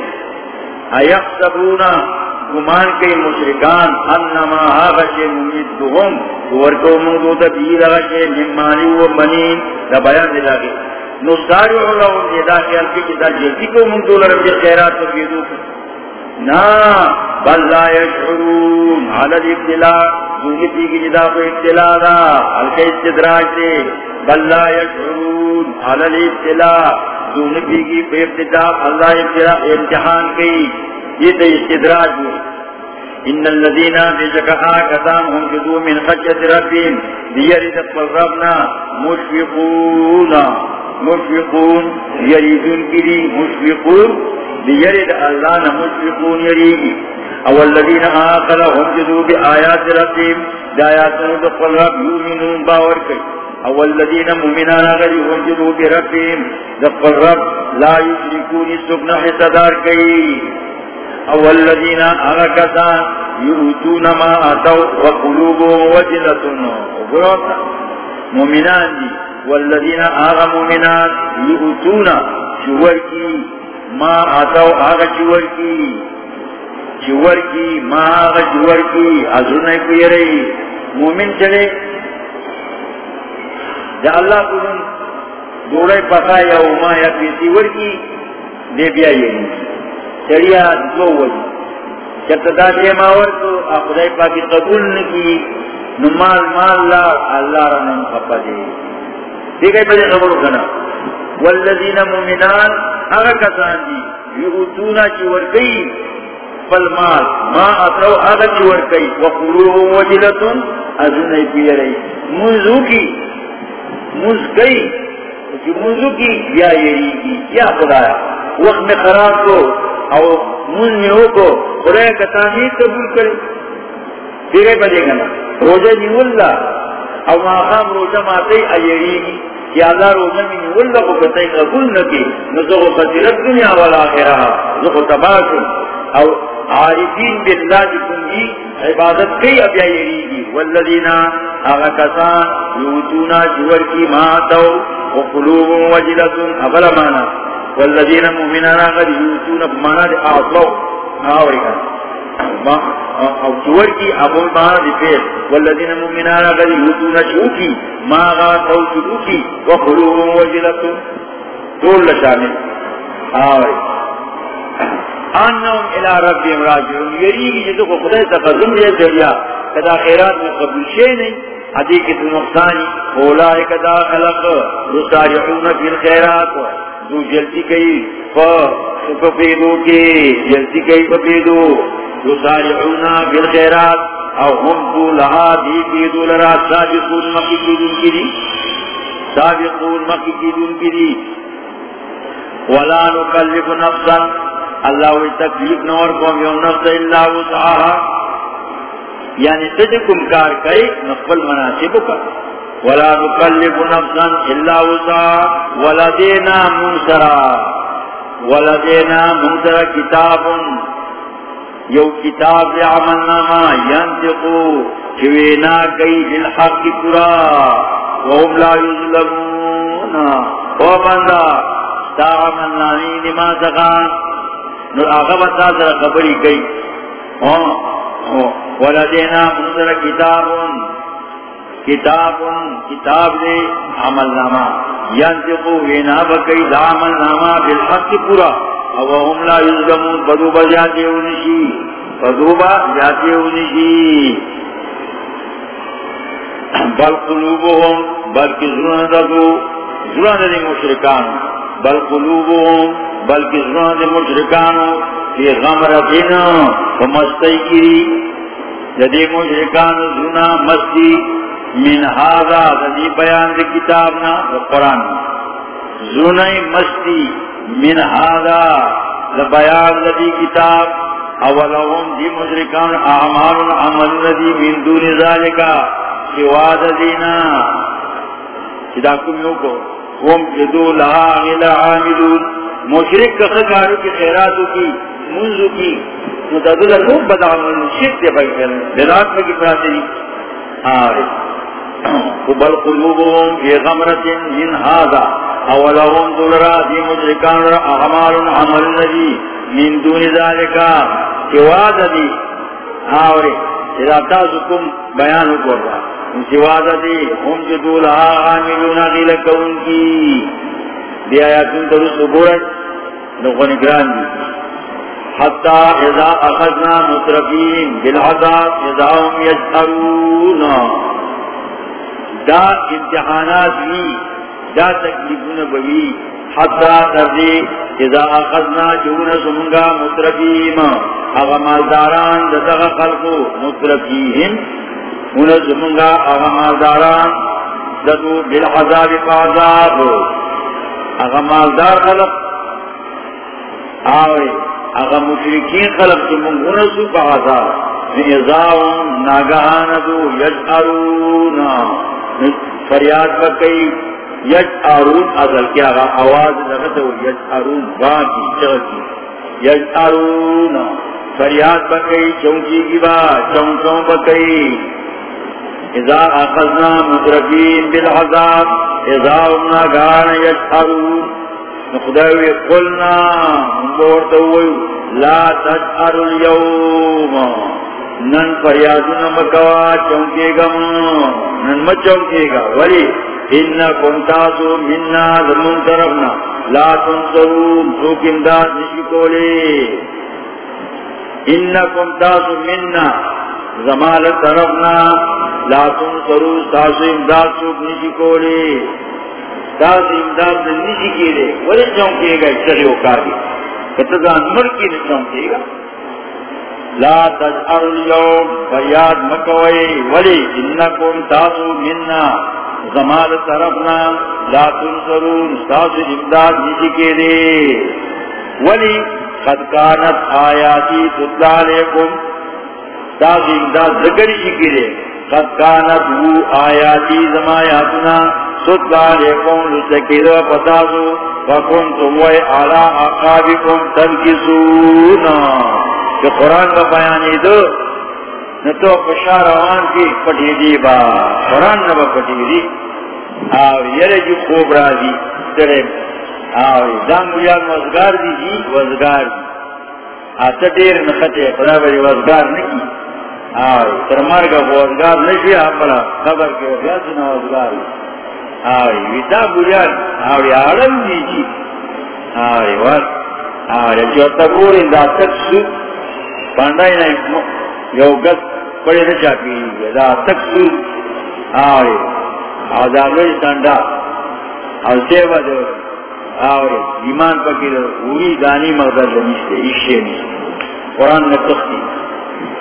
ایقصبونا گمان کئی مشرکان، انما آغشے ممیدوهم ورکو منگو تا بیر آغشے نمانی و منین دا بیان دلا گئی نو ساری اللہ یہ خیال کی کہ دا جیسی کو منگو لرم جی خیرات تو بیدو نا، بل لا یشعرون حالت ابتلا دونی پی کی جدا کو ابتلا دا، حلقہ استدراج دے۔ بل لا یشعرون حالت ابتلا دونی پی کی ابتدا اللہ ابتلا امتحان کی۔ یہ تو استدراج ہوئی ان الذين بجكها كتام هم جدو من خشية ربهم ليرد قربنا مشفقون مشفقون، يريدون كلي مشفقون ليرد الله مشفقون يريد او الذين آخرهم جدو بآيات ربهم دآيات رب يؤمنون باور كي۔ او الذين مؤمنان غري هم جدو بربهم دقل رب لا يشركون سبنا حسدار كي۔ اولدین اغکتان یعوتون ما آتو وقلوبهم وجلتون وقلوبتا مومنان دی والذین آغا مومنان یعوتون شور کی ما آتو آغا شور کی شور کی ما آغا شور کی حضور نہیں کوئی رہی مومن چلے جا اللہ کو دوڑے پکا یا اما یا پیسی ور کی دے بیا یہ چڑیا دو وجہ۔ جب دا دے ماور کو اپنے پاکی قبول نکی نمال مال لا، اللہ رنم خفا دے۔ دیکھے پہلے خبرو کنا۔ والذین مومنان اگا کسان دی یعوتونا چور کئی فالمال ما اترو اگا چور کئی وقلوه وجلتون ازن ای پی رئی منزو کی، منز کئی منزو کی، یا یری کی یا خدایا۔ وقت میں خراب کو او من میں ہو کو خدا کا تعمیر قبول کرے۔ تیرے بجے گا نا۔ روزہ نیو اللہ او ماقام روزہ ماتے ایری کہ اللہ روزہ میں نیو اللہ کو کتے قبول نہ نکی نزو خسرت دنیا والا آخرہ۔ نزو تباہ او عارفین باللہ جکن جی عبادت کئی اب ایری گی۔ والذین آغا کسان یوتونا جور کی ماتو وقلوب وجلتن ابلا مانا۔ والذین مؤمنانا قد یوتون بمانا دی آصلو ناوری کن او چور کی ابو مانا دی پیر. والذین مؤمنانا قد یوتون شوکی ما غا غاتو شوکی وخلوهم وجلتون دول لشامل آوری آنهم الى ربیم راجعون. یریگی جدو کو خدای تقدم دے دریا. کدا خیرات میں قبول شے نہیں. حدی کی تو نقصانی. اولائک دا خلق. رسارعون فی الخیرات. دو جلدی کئی پیدو کی، جلدی کئی پیدو۔ دو سارعونا بالخیرات او ہم دو لہا دی پیدو لرا۔ سابقون مکی کی دن کی دی۔ سابقون مکی کی دن کی دی۔ ولا نکلف نفسا۔ اللہ وی تکلیف نور کو یو نفس اللہ وسعها یعنی تجکم کار کئی نقبل مناسب کا ولا نكلف نفسا الا وسعها. ولدينا منذرا ولدينا منذر كتاب. یو کتاب عملنا ما ينطق چوینا کئی بالحق کی پورا. وهم لا یظلمون. او بندہ ستاغ منانی نماز غان نو آغا بتا سر خبری کئی. ہاں، ہاں. ولدینا منظر کتابون کتابون کتاب دے، عمل نامہ۔ ینتقو وینا بکی دا عمل نامہ بالحق پورا۔ او وهم لا یظلمون بدوبا جاتے ہونشی بدوبا جاتے ہونشی بل قلوبهم بلکہ ضرورت دو ضرورت دی مشرکان۔ بل قلوبهم بلکہ ضرورت دی مشرکان۔ فی غمرتین فمستی کی جدی مشرکان زنا مستی۔ من هذا جدی بیان دی کتابنا قرآن. زنی مستی من هذا لبیان دی کتاب. اولهم دی مشرکان اعمال عمل ندی من دون ذالکا. سواد دینا. چدا کمیوں کو؟ وم جدو لہا غلا عاملون. مشرک کا خکارو کی، خیراتو کی، منزو کی. متدل خوب بدعمل شرک دے بھائی کرنے بیدات میں کی پراتے دی آرے. قبل قلوبهم في غمرة من هذا. أولهم دولرا دي مجركان را أعمال عمل نبي من دون ذلك. سواد دي. آوري، إذا تازكم بيان قرر سواد دی ہم جو دولہا عاملون غیلکون کی دی آیاتون ترس بورت نقو نگران دی حتی اذا اخذنا مترفین بالعذاب اذا هم یجھرون دا امتحانات بھی دا تکلیفون بوی حتی تردی اذا اخذنا جون سمنگا مترفیم اغا مالداران دتغ خلقو مترفیہم منگا اغمالداران ددو بالعذاب قعذاب اغمالدار خلق آوے اغم مشرکین خلق سمنگ انسو قعذاب نعظام ناگہاندو یجعرون فریاد بکئی یجعرون اصل کیا گا، آواز لگتو یجعرون باقی چغتی. یجعرون فریاد بکئی چونکی کی با چون چون بکئی اذا اخذنا مدربین بالعذاب، اذا امنا گان یجحرون نخدوی قلنا مبورتوی لا تجحر اليوم. نن فریادنا مکوا چونکے گا نن مچونکے گا۔ ولی، انکم تاسو مننا زمون طرفنا، لا تنصرون سوک امداد نشکولے انکم تاسو مننا زمال طرفنا، لا تنصرو تاسو امداد سوک نشی کولے۔ تاسو امداد نشی کیلے، ولی چونکے گا چلے وکاری کتزان مرکی نے چونکے گا۔ لا تجعر اليوم فریاد مکوئی ولی انکم تاسو مننا زمال طرفنا لا تنصرون تاسو امداد نشی کیلے ولی قد کانت آیاتی تطلع علیکم، تاسو امداد ذکری شی کیلے قد کانت ہو آیاتی زمایاتنا ستلا لیکن لسکیر پتاسو، فکنتم وی علا اقابکم تنکسونا۔ کہ قرآن کا بیانی دو نتو پشار آوان کی پٹی دی با، قرآن نبا پٹی دی۔ آو جو خوب را دی ترے آو دان وزگار دی جی وزگار دی۔ آتا دیر نخطے خدا بری وزگار نکی آئی ترمار کا بوزگار نشی اپلا خبر کے وقیات نوزگار آئی ویتا بجان آئی آرم دیجی آئی وقت آئی جو تکور اندہ تک سو پاندائی یو گت پڑے نچا پی دا تک سو آئی آزاگوی سانڈا۔ اور سیوا دو آئی ایمان پکی دو وہی دانی مغدر دنیشتے اشتے نیشتے قرآن میں تختی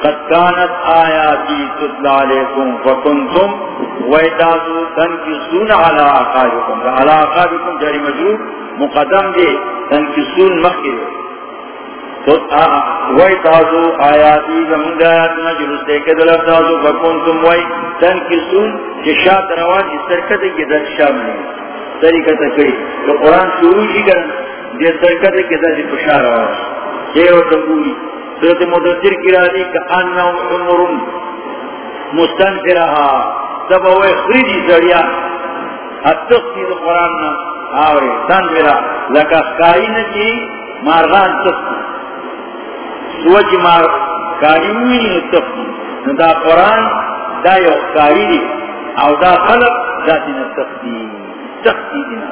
قد كانت آياتي تتلى عليكم فكنتم ويتاسوا تنكسون على عقابكم على عقابكم جاري مجرور مقدم دي تنكسون مخير ويتاسوا آياتي زمن آياتنا جلسة كدل افتاسوا فكنتم وي تنكسون جشات روان استركت جدد شامل طریقہ تکری تو قرآن شروع ہی کرن جس طریقہ تکری جدد جی پشار روان جے اور تنگوری صورت مدثر کی راضی کہ انہم عمرن مستن پہ رہا۔ سب وہ خریدی زڑیا اتختی تو قرآن نا آوری۔ تن پہ رہا۔ لکا کاری نچی مارغان تختی سوچ مار کاری ہوئی یعنی نہیں دا قرآن دا یو کاری دی. او دا خلق دا تینا تختی تختی دینا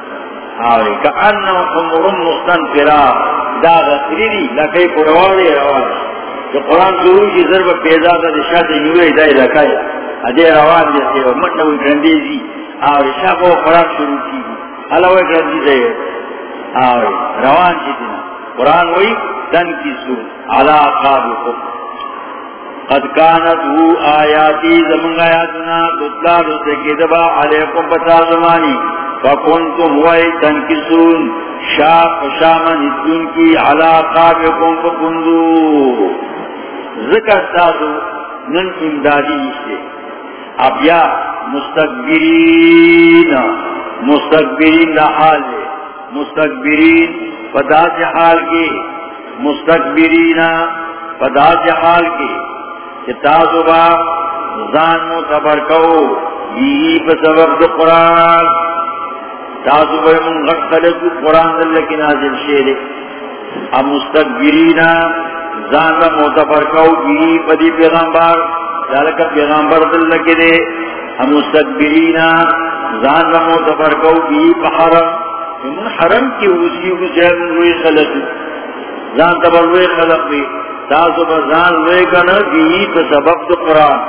آوری کہ انہو حمرم مستن پہ دا غسری دی. لکی پرواری روانی جو قرآن ضرور کی ضرب پیدا دا دشا دے نوے دا لکای ادے روان دے سی و مٹنوی گرندیزی آوری شاہ کو قرآن شروع کی. حلوی گرندی دے آوری روان کی دینا قرآن وی دن کی سور علا قابکم قد کانت ہو آیاتی، زمانگ آیاتنا تطلا دوستے کی دبا علیکم پتا زمانی۔ فکنتم ہوئی تنکسون شاق شامن اتن کی علاقہ بکن فکندو۔ ذکر ساتو نن امدادی نشتے۔ اب یا مستقبرین مستقبرین دا حال ہے۔ مستقبرین پدا سے حال کے۔ مستقبرین پدا سے حال کے چتازو با زان مو صبر کو یہی پسبب دا قرآن. تاسو به من غټ خلق قرآن دل کی نازل شیر ام مستكبرین ځان له معتبر کو دی پدی پیغمبر ذالک پیغمبر دل کی دے ام مستكبرین ځان له معتبر کو دی په حرم. من حرم کی اوسی کو جن وی خلق ځان تبر وی خلق دی تاسو به ځان وی کنه دی په سبب د قرآن.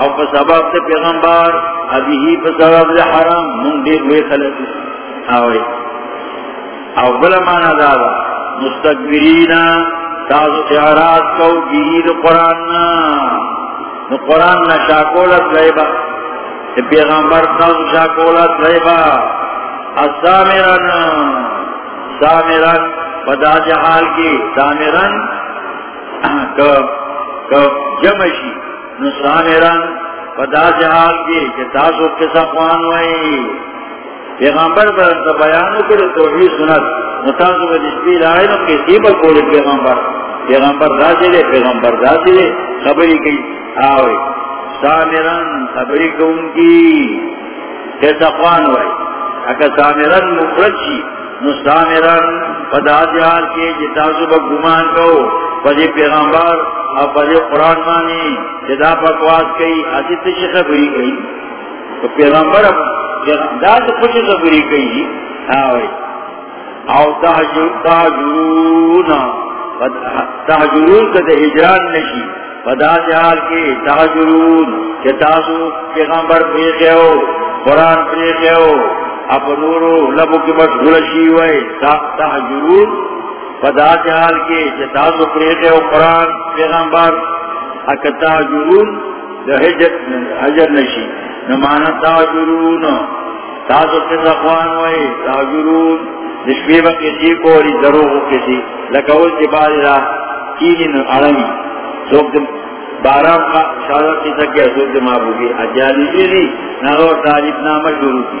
او په سبب د پیغمبر. ابھی ہی په سبب د حرام. مونږ دې وی خلق بھی. آوری او بلا مانا دادا. مستقبرین تازو اعراض کو گیرید قرآن نا. نو قرآن نا شاکولت لیبا پیغمبر تازو شاکولت لیے لیبا السامرن سامرن پدا جحال کی سامرن جمشی نو سامرن پدا جحال کی کہ تازو کسا خوان ہوئی۔ پیغمبر پر بیانو کرے توحید سنت۔ متازو کا جسبی لائے نو کسی پر کولے پیغمبر۔ پیغمبر راجے لے پیغمبر راجے لے خبری کی آوے۔ سامران خبری کو ان کی؟ کیسا خوان ہوئے اگر سامران مفرد شی نو پدا جہار کے جتازو جی با گمان کو پدی جی پیغمبر اور پدی جی قرآن مانی جدا پکواز کئی، آتی تشی خبری کئی. تو پیغمبر داد خوش خبری کئی. آوئی او تحجرون تحجرون کا دا نشی. فدا جہال کے تحجرون کہ تاسو پیغمبر پریخے ہو، قرآن پریخے ہو اپ نورو لبو کی بس گلشی ہوئے تحجرون فدا جہال کے کہ تاسو پریخے ہو قرآن پیغمبر اک تحجرون دا حجر نشی. نمانا تاجرون تازو کسا خوان ہوئے تاجرون نشبی با کسی کوری دروغو کسی. لکول جبال را چینی عرمی سوک دم بارام کا شادر کسا کیا، سوک دم آبو گی اجالی جیزی نغور تاریف نامہ شروع کی.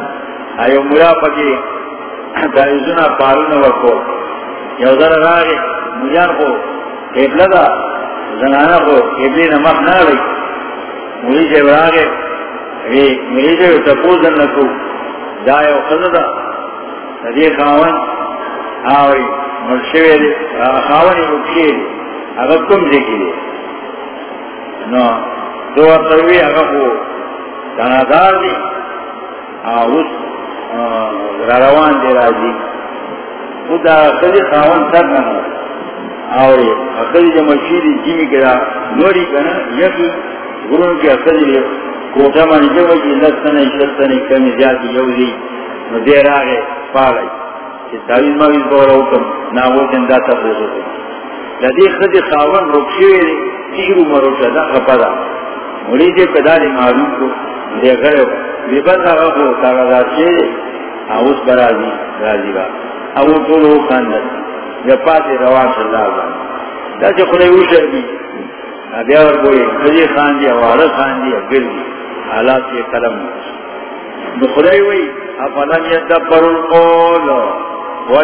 آئیو مولا پاکی دا ایزونا پارون ورکو یو ذرا راگے مولیان کو قبلہ دا، زنانا کو ابلی نمک نہ رہی ملی سے بڑھا گئے ملی سے تپوزن نکو. دائے و خزدہ ندی خاون، آوری مرشوے دے خاونی مکشی دے اگر کم دیکھی دے نو، دو اطروی اگر کو دانادار دی. آوست آوز روان دے راجی خود آخری خاون تر نہ آوری اخذ جو مشید جیمی کرا نوری کنا یکی گرون کی اخذ جو کوتا مانی جو وجی لستنی شستنی کمی زیادی یوزی نو دیر آگے پالائی کہ تاویز ماویز بورا حکم ناو جندا تا پوزو دی لدی خد خاون رکشوی دی تیرو مروشا دا خپا دا مریدی پداری معلوم کو دی دے گھر بس آگا کو کاغذات سے آوز برازی رازی با. او طول ہو جب پاتے روان صلی اللہ علیہ دا چے خلے اوشر بھی بیا ور خزی خان دی وارا خان دی گل دی. حالات یہ قلم نو خدای وی افلم یدبر القول. و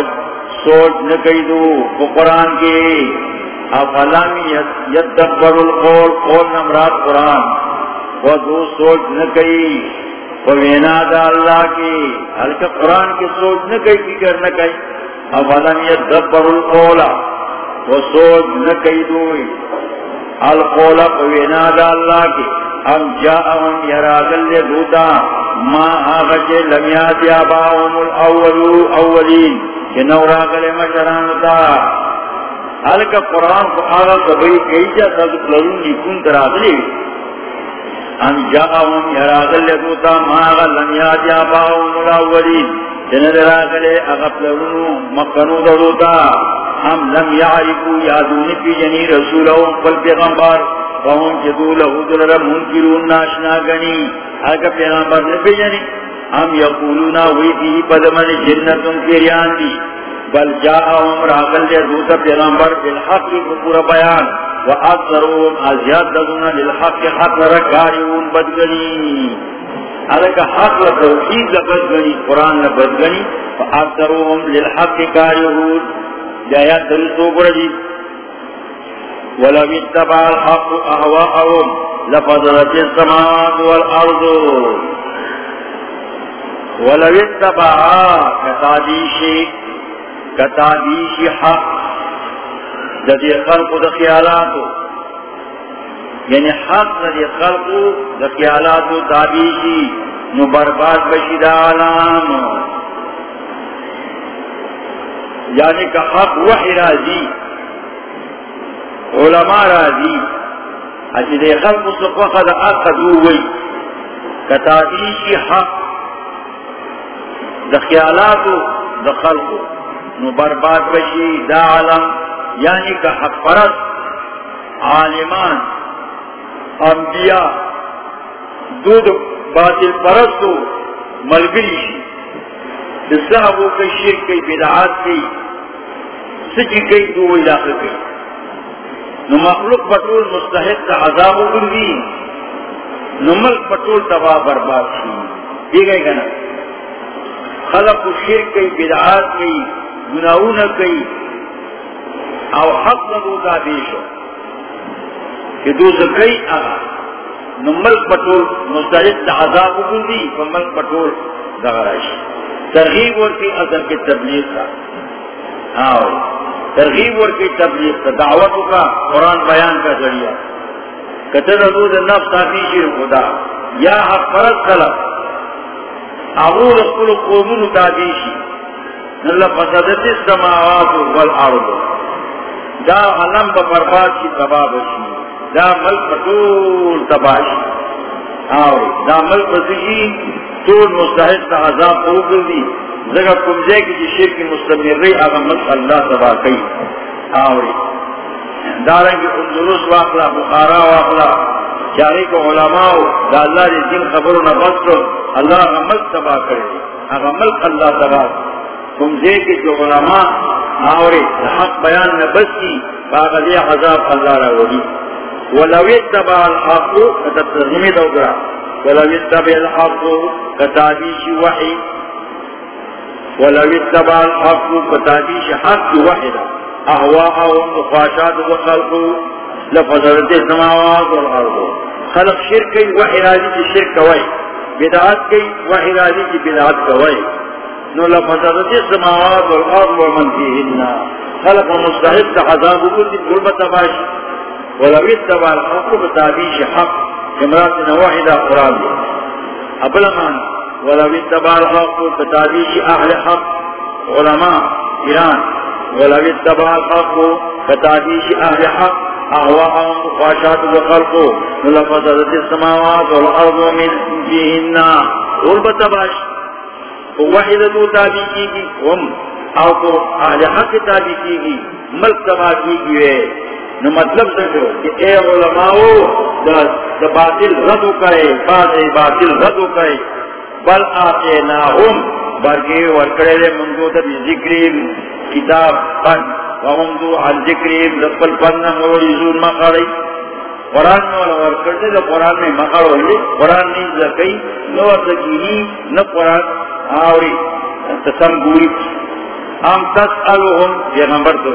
سوچ نکئی دو. قرآن کی افلم یدبر القول. قول نمرات قرآن. و دو سوچ نکئی وینا دا اللہ کی ہلکا قرآن کی سوچ نہ کئی، فکر نہ کئی۔ افلم یدبر القولا وہ سوچ نہ کئی دوئی۔ القولا وینا دا اللہ کی، ام جاءهم یراغل لدوتا ما آغا لم یاتی آباهم الاولو، اولین، کہ نوراغل مشرانتا ہلکا قرآن کو آغا کبھی کئی جا صدق لرون نکون تراغلی ان جاءهم يراغل لدوتا ما غلن ياد ياباهم الاولين جند راغل اغفلرونو مقنو دوتا هم لم يعرفوا يادون في جني رسولهم فالبيغمبر. فهم جدو له دلر منكرون ناشنا غني. اگا پیغمبر نبی جنی. ہم یقولونا ہوئی بھی پدمن جنتوں کی دی. بل جاءهم راغل لدوتا پیغمبر بالحق پورا بیان. وأكثرهم أزياد دون للحق حق لركاريون بدغني. هذا حق لتوحيد لبدغني قرآن لبدغني فأكثرهم للحق كاريون جايات دلسو برجي جی. ولو اتبع الحق أهواءهم، لفضلت السماوات والأرض. ولو اتبع كتابيشي كتابيشي حق. ددی خلق دا خیالاتو. یعنی حق ددی خلق دا خیالاتو تابیشی نو برباد بشی دا علام یعنی کہ حق وحی رازی علماء رازی اچھی دے خلق سقوخ دا اقدو وی کتابیشی حق دا خیالاتو دا خلق نو برباد بشی دا علام یعنی کہ حق پرست، عالمان، انبیاء، دود باطل پرستو ملگری شی. صحابو کے شرک کی بدعات کی سجی کی دو علاقے کی نو مخلوق پٹول مستحق کا عذاب گردی نو ملک پٹول تباہ برباد شی. یہ گئے گا نا خلق و شرک کی بدعات کی گناہوں کی او حق نبو کا دیشو کہ دو زکری آگا نو ملک پٹول مستحد دا عذاب گندی و ملک پٹول دا غرائش. ترغیب ورکی اثر کی تبلیغ کا. آوئی ترغیب ورکی تبلیغ کا دعوتو کا، قرآن بیان کا ذریعہ. کتر حدود نفس آفیشی خدا. یا حق فرد خلق. اغول اقول قومون تابیشی نلہ فسدت السماوات والارض. دا علم با برباد کی تباب شی دا ملک بطول تباشی آوری دا ملک بطوشی طول مستحد تا عذاب پروکل دی زگا کمزے کی جی شرک مستمر ری اگا ملک اللہ تبا کئی آوری دارنگی اندروس واقلا بخارا واقلا چاری کو علماء دا اللہ دی دین خبرو نبس کرو اللہ اگا ملک تبا کرے اگا ملک اللہ تبا کمزے کی جو علماء آوری حق بیان نبس کی باغذی عذاب اللہ را ولی ولو اتبع الحق کتترزمی دوگرا ولو اتبع الحق کتابیش وحی. ولو اتبع الحق کتابیش حق وحی احواءهم مخاشات وخلقو لفضلت السماوات والارض. خلق شرکی وحی راضی کی شرک کوئی بدعات کی وحی راضی کی بدعات کوئی نو لفظت السماوات والارض ومن فيهن. خلق مستحق عذاب قرب تباش ولو اتبع الحق بتابيش حق امرات ولو اتبع الحق بتابيش اهل حق علماء ایران ولو اتبع الحق بتابيش اهل حق اهواءهم وخاشات لفظت السماوات والارض ومن فيهن. قرب تباش وحید تو تابی کی گی ہم، او کو اہل حق تابی کی گی ملک تبا کی گی ہے۔ نو مطلب سکو کہ اے علماء، دا دا باطل ردو کرے باز باطل ردو کرے۔ بل آتے نا ہم برگے ورکڑے لے منگو تا بی ذکریم، کتاب پن وهم دو عن ذکریم دقل پن مولی زون مقالی قرآن میں والا ورکڑ دے دا قرآن میں مقال ہوئی قرآن نہیں زکی نو زکینی نو قرآن۔ آوری، تسم گوری. ام تسألوهم پیغمبر تو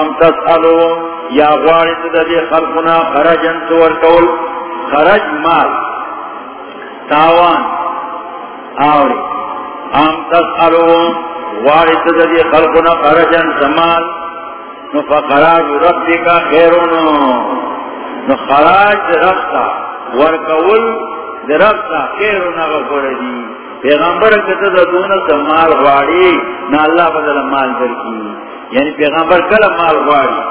ام تسألوهم یا غوارد دا دے خلقنا خرجن سور کول خرج مال، تاوان، آوری. ام تسألوهم غوارد دا دے خلقنا خرجن سمال نو فقراج ربی کا خیرونو. نو خراج رفتا ورکول درفتا خیرونو غفردی پیغمبر کتا دا دون سمال غواری نا اللہ بدل مال در کی یعنی پیغمبر کل مال غواری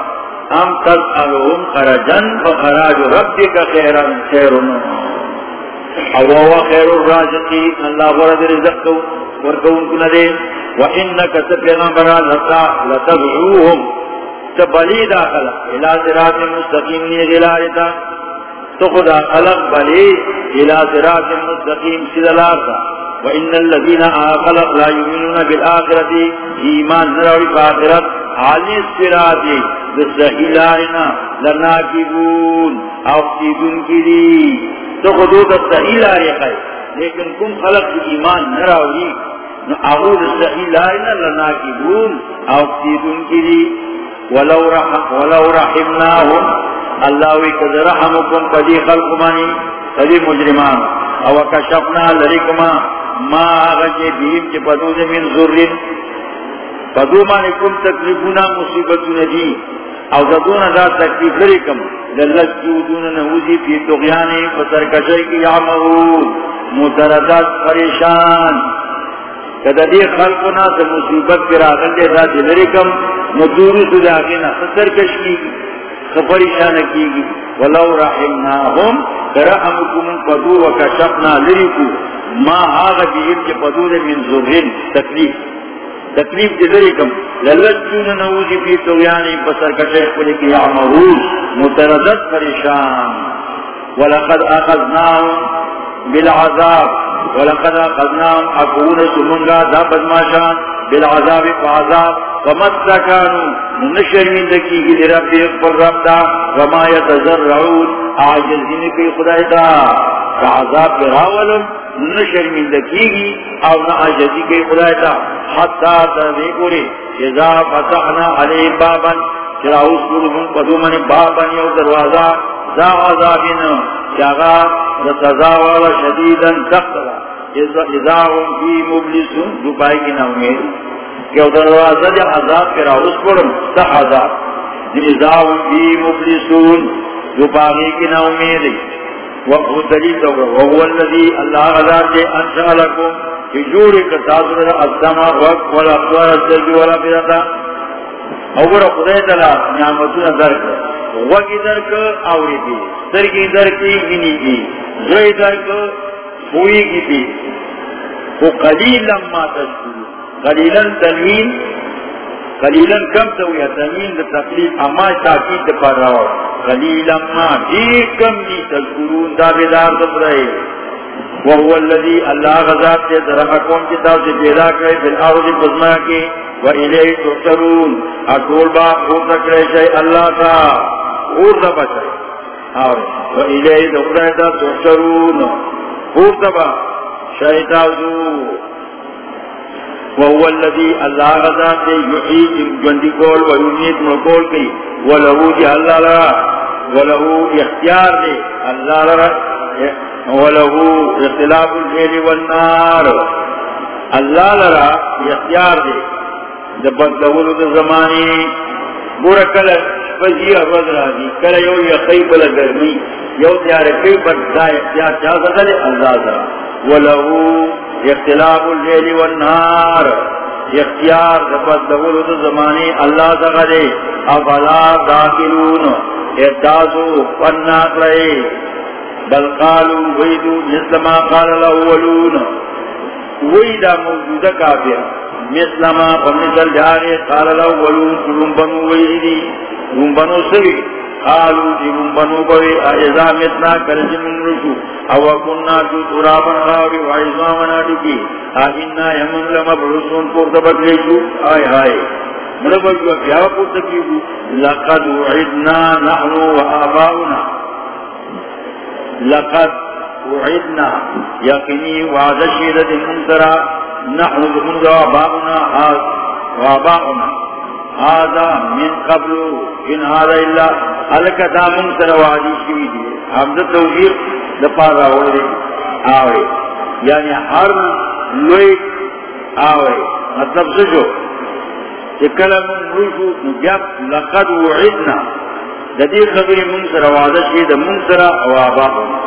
ام تسألهم خرجن فخراج ربک خیرا خیرن او هو خیر الرازقی اللہ ورد رزق ورکون کن دے وإنك تپیغمبر لتا لتبعوهم تبلی داخل الى صراط مستقیم نیغلارتا تخدا خلق بلی. الى صراط مستقیم سدلارتا وإن الذين آخلق لا يؤمنون بالآخرة إيمان نروي فآخرت عالي السراط بالسهلائنا لناكبون أفتدون كذي تخدود السهلائي خير لیکن کم خلق ایمان نراوی نو اغود السهلائنا لناكبون أفتدون كذي ولو, رحم ولو رحمناهم الله وكذ رحمكم قدي خلقماني قدي مجرمان او کشفنا لرکما ما آغا بیم چی پدو دے ذرین. پدو مانے کم تکلیفونا مصیبتونا دی او زدونا دا تکلیف لرکم للت جودونا نوزی فی تغیانی فترکشای کی عمرو متردد پریشان. کدا دی خلقونا تا مصیبت پر آغل دے دا دی لرکم ندورو سو داغینا فترکش کی خپریشان کی گی. ولو رحمناهم کرحمکم پدو وکشفنا لرکو ما آغا بیم کے پدود من ذرین تکلیف. تکلیف دے دلری کم. للجون نوزی فی تویانی بسر کشیخ پلی کی عمرون متردد پریشان. ولقد اخذناهم بالعذاب. ولقد اخذناهم اکون سمنگا دا بدماشان بالعذاب فعذاب ومتکانو نشرمین دکی گی لربی اقبل رب دا وما یتذرعون آجزین کی خدای دا فعذاب براولم نشرمندگی گی او نہ عجزی کے خدای تا حتی تردی کوری جزا فتحنا علی بابا چراؤس کرون قدو من بابا یو دروازہ زا عذابنا چاگا رتزا والا شدیدا سخترا جزا هم فی مبلسون، دو کی نومید کہ دروازہ جا عذاب پر آؤس کرن سا عذاب. جزا هم فی مبلسون، دو کی نومید وقو دلیل دورا وهو الذي الله غزار دے، انشاء لكم کہ جوڑی کتاز در السما وقت والاقوار السرگی والا پیدا اولا خدای تلا نعمتون وگی وقی درک آوری دی سرگی درکی گنی کی زوی درک ہوئی گی دی. وہ قلیلا ما تشکر قلیلا تنوین قلیلا کم تو تنوین در تقلیل، اما تاکید پر راو قلیلا ما دیر کم دی تشکرون دا بیدار دب رہے وہو اللذی اللہ غزات سے درحکون کی تاو سے پیدا کرے فی الارض قزمہ کی و الیہ تفترون اکول با خود تکرے شئی اللہ تا خود دا بچے اور و الیہ تفترون خود دا شئی تاوزو وهو الذي الله غزا سے يحيي جندي کول و يميت مکول کی ولہو جی اللہ لرا. ولہو اختیار دے اللہ لرا. ولہو اختلاف الجیل والنار۔ اللہ لرا اختیار دے۔ دبت دولو دا زمانی۔ بورا کل فزی احوز را دی کل یو یقی بلا گرمی۔ یو تیار کئی پر دا اختیار چاہ سکتا دے اللہ لرا۔ ولہو اختلاف اللیل والنہار اختیار دبت دول دو زمانی اللہ دغدے افلا داخلون۔ احتازو فنات رہے۔ بل قالو ویدو مثل ما قال الاولون ویدہ موجودہ کافر مثل ما فمثل جارے قال الاولون رنبنو ویدی رنبنو سوی قالو جیبون بنو بوی اعزا متنا کرج من رشو او کننا جو ترابن غاوی وعزامنا ڈکی آئینا یمن لما برسون پورتا بدلیشو آئے آئے مربجو کیا پورتا کیگو لقد وعدنا نحنو و آباؤنا لقد وعدنا. یقینی وعد شیدت منترا نحنو بمنزا و آباؤنا و آباؤنا. هذا من قبل. ان هذا الا الکتا من سر وعدی شوی حمد توفیق دپار راوڑے آوے یعنی ہر لوئی آوے مطلب سجو. چکل من روشو نجاب لقد وعدنا. ددی خبری من سر وعدی شوی دی من و آباؤنا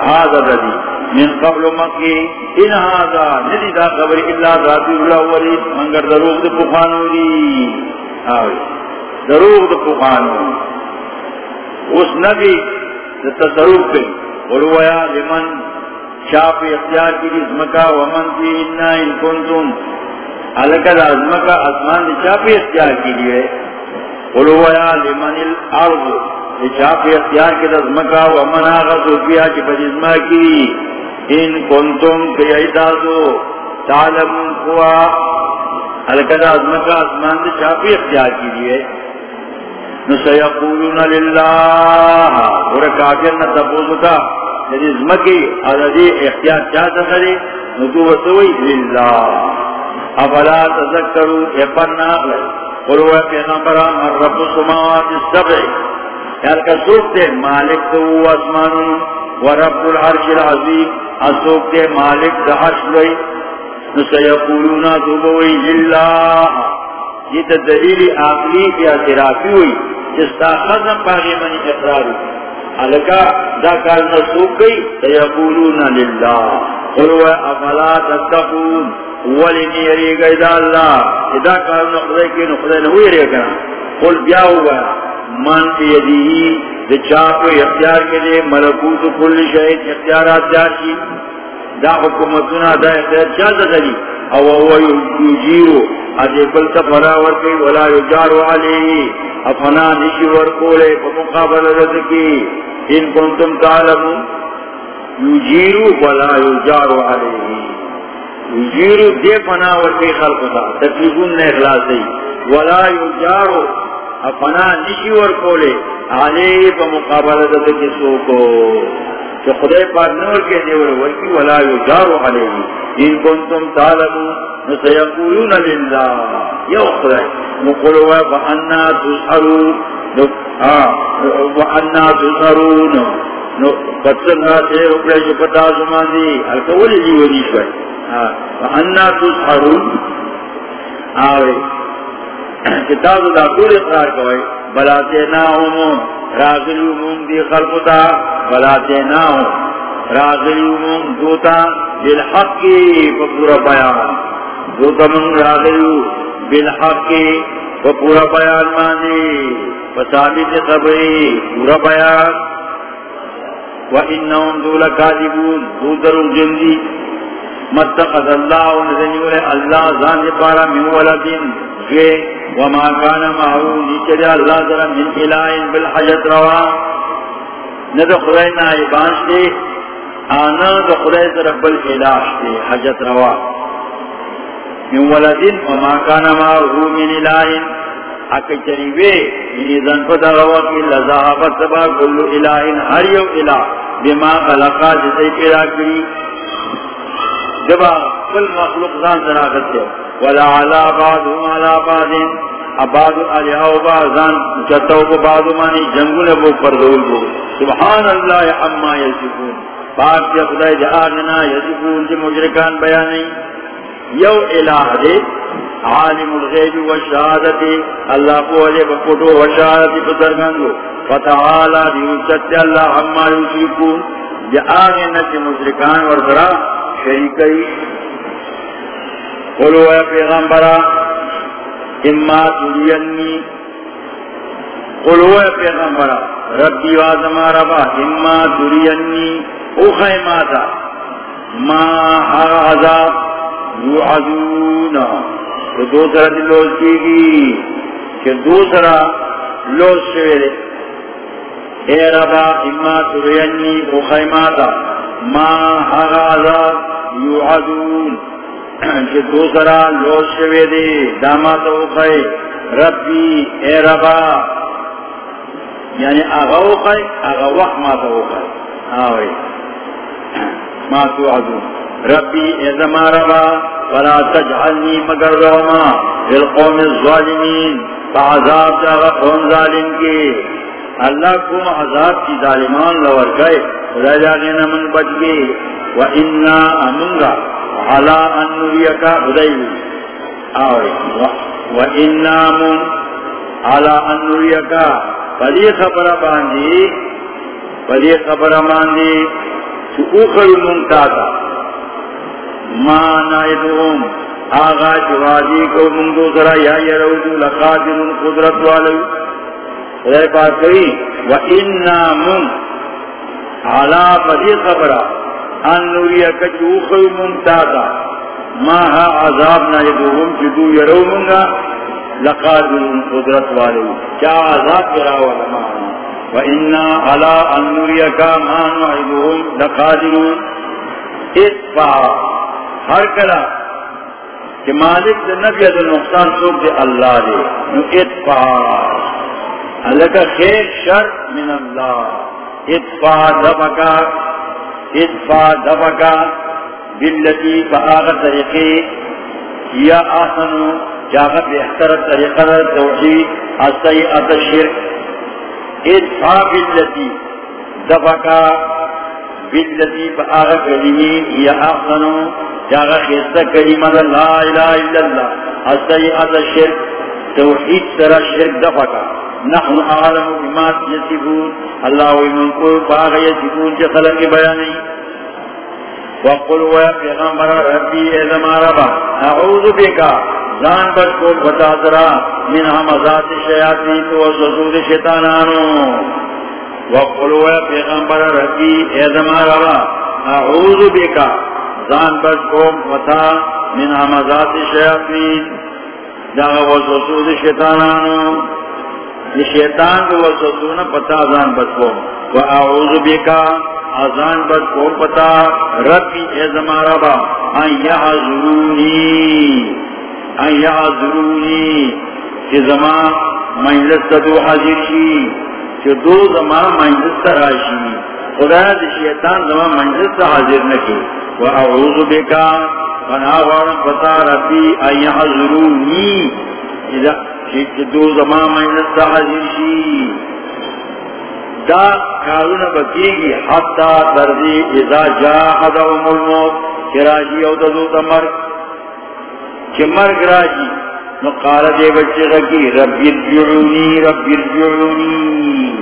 هذا ددی من قبل مکی ان هذا ندی دا خبری اللہ ذاتی اللہ ولی منگر دروغ دی پخانو دی دروغ دا پخانو اس نبی دا تصروف پہ قلویا لمن؟ شاپ اختیار کی ازمکا ومن کی انا ان کنتم. علکہ دا ازمکا، ازمان دی شاپ اختیار کی لیے قلویا لمن الارض دی اختیار کی ازمکا ومن آغا صوفیہ کی بجزمہ کی ان کنتم کی ایدازو تعلمون قوا الکدا ازمکا ازمان دے چاپی اختیار کی دیئے۔ نسیقولون للہ اور کافر نہ تپوزتا یعنی ازمکی عددی اختیار چاہتا کرے ندو وطوئی للہ۔ افلا تذکرو اپنا قلوہ پیغمبرہ من رب سماوات السبع. یعنی یار کا سوکتے مالک تو اسمانون ورب العرش العظیم. اسوکتے مالک دا عرش لئی نسیقولون دوبوئی للہ یہ تا دلیل آقلی کی اعترافی ہوئی. جس تا خزم پاگی منی اقرار ہوئی. حلقہ دا کار نسوک گئی للہ۔ قلوہ افلا تتقون۔ ولی نیری دا اللہ۔ دا کار نخدے کی نخدے نوی رے قل بیا ہوا۔ من یدیہی دا چاپ اختیار کے لیے ملکوت کل شہید اختیارات جاشی دا حکومتنا دا اختیار چا دلی او هو یجیرو ادے بل سفرا ورکی ولا یجارو علیہ افنا نشی ورکولے فمقابل رزکی. ان کنتم تعلمون. یجیرو ولا یجارو علیہ یجیرو دے فنا ورکی خلق دا. تکلیفون نے اخلاص دی. ولا یجارو افنا نشی ورکولے. علیہ فمقابل رزکی سوکو. کہ خدای پاک نور کے دیور ورکی ولا یجارو علیہ۔ ان کنتم تعلمو نسیقولون للہ۔ یو خدای۔ نقلوا فانا تسحرون وَأَنَّا تُسَرُونَ فَتْسَنَّا تِهِ اُقْرَيْشِ پتا زمان دی۔ حلقہ ولی جی دی ونی شوئے۔ وَأَنَّا تُسْحَرُونَ آوے۔ کتاب دا دور اقرار کوئی کوئے بلاتے ناہم راغلیومون دی خلقتا بلاتے ناہم راغلیومون دوتا بالحق کی پورا بیان۔ دوتا من راغلیو بالحق کی پورا بیان مانی ماندی فثابت خبری پورا بیان۔ وَإِنَّهُمْ دُولَ كَاذِبُونَ دُودَرُ جَنْدِي مَتَّقَدَ اللَّهُ نَزَنِيُولَ اللَّهُ زَانِ پارا مِنْ وَلَدٍ جُوے وَمَا كَانَ مَعْهُ نِچَرِ اللَّهُ ذَرَ مِنْ إِلَائِن بِالْحَجَتْ رَوَا. ندو خدای نائبان شتے آنا دو خدای ذرا بالإلاش تے حجت روا. من ولدن وما كان معه من إلائن اکی چریوے یعنی ذن پتا غوا کی لذاہبت سبا کلو الہین ہر یو الہ بما خلقا جسے پیدا کری. جبا کل مخلوق ذان سناکت ہے ولا علا بعضهم علا بعضن اباد علیہو بعضان چتو کو بعضو مانی جنگو نبو پردول کو سبحان اللہ اما یسکون پاک جا خدای جا آگنا یسکون جا مجرکان بیانی یو الہ دے، عالم الغیب و شہادتی اللہ کو علی بکتو و شہادتی بزرگنگو فتعالا دیو دیوچت اللہ ہما یوشیکون یا آگے نچے مشرکان ورسرا شریکی قلو اے پیغمبرا، اما تلینی قلو اے پیغمبرا، ربی وازم ربا اما تلینی او خیماتا ما ہر عذاب یعدونا کہ دوسرا دی لوز کی گی کہ دوسرا لوز شوئے اے ربا اما ترینی او خیماتا ما حق عذاب یوعدون کہ دوسرا لوز شوے دے دامات او خی. ربی اے ربا یعنی اغا او خی، اغا وقت ما تو خی. آوئی ما توعدون. ربی اے زما ربا ولا تجعلنی مگر روما. فی القوم الظالمین. فعذاب جاغا قوم ظالم کی. اللہ کو عذاب کی ظالمان لور گئے. رجا گینا من بچ گئے. و انا امنگا. علا ان نریکا خدائی آوے. و انا من. علا ان نریکا پدی خبر باندی پدی خبر باندی تو اخر منتاتا ما نائدهم آغا جوازی کو منگو ذرا یا یرودو لقادر قدرت والو خدای پاک کئی و انا من علا پدی خبرہ ان نوری اکچو خل منتاتا ما ہا عذاب نائدوهم چدو یرو منگا لقادر قدرت والو. کیا عذاب کراو لما و انا علا ان نوری اکا ما نائدوهم لقادر اتفا ہر کلا کہ مالک دے نفی دے نقصان سوک دے اللہ دے، نو اتفا اللہ خیر شر من اللہ۔ اتفا دبکا اتفا دبکا باللتی فآغ طریقے یا آسنو جاغت بہتر طریقہ توحید السیئت الشرک اتفا باللتی دبکا باللتی فآغ کلمی یا آسنو جاغت خیستہ کلمہ لا الہ الا اللہ۔ السیئت الشرک توحید سر الشرک دبکا نحن عالم بما يسبون الله ومن قول باغ يسبون جو خلق بیانی وقل ويا پیغمبر ربی ازما ربا اعوذ بکا زان بچ کو بتا ذرا من همزات الشیاطین و وسوسات شیطانانو. وقل ويا پیغمبر ربی ازما ربا اعوذ بکا زان بچ کو بتا من همزات الشیاطین دا وسوسات شیطانانو. یہ شیطان کو وسوسوں نہ پتا ازان بچو و اعوذ بکا ازان بچو پتا. ربی، اے زمارا با ان یحضرونی ان یحضرونی کہ زمان مجلس دو حاضر شی کہ دو زمان مجلس راشی. خدا دی شیطان زمان مجلس حاضر نکی. وأعوذ و اعوذ بکا فناوارا پتا ربی ان یحضرونی دو زمان محنت دا حضر شی دا کارون بکیگی حتی دردی اذا جا حدهم الموت چی راجی او ددو دا مرگ چی مرگ راجی نو قال دے بچے غکی رب ارجعونی رب ارجعونی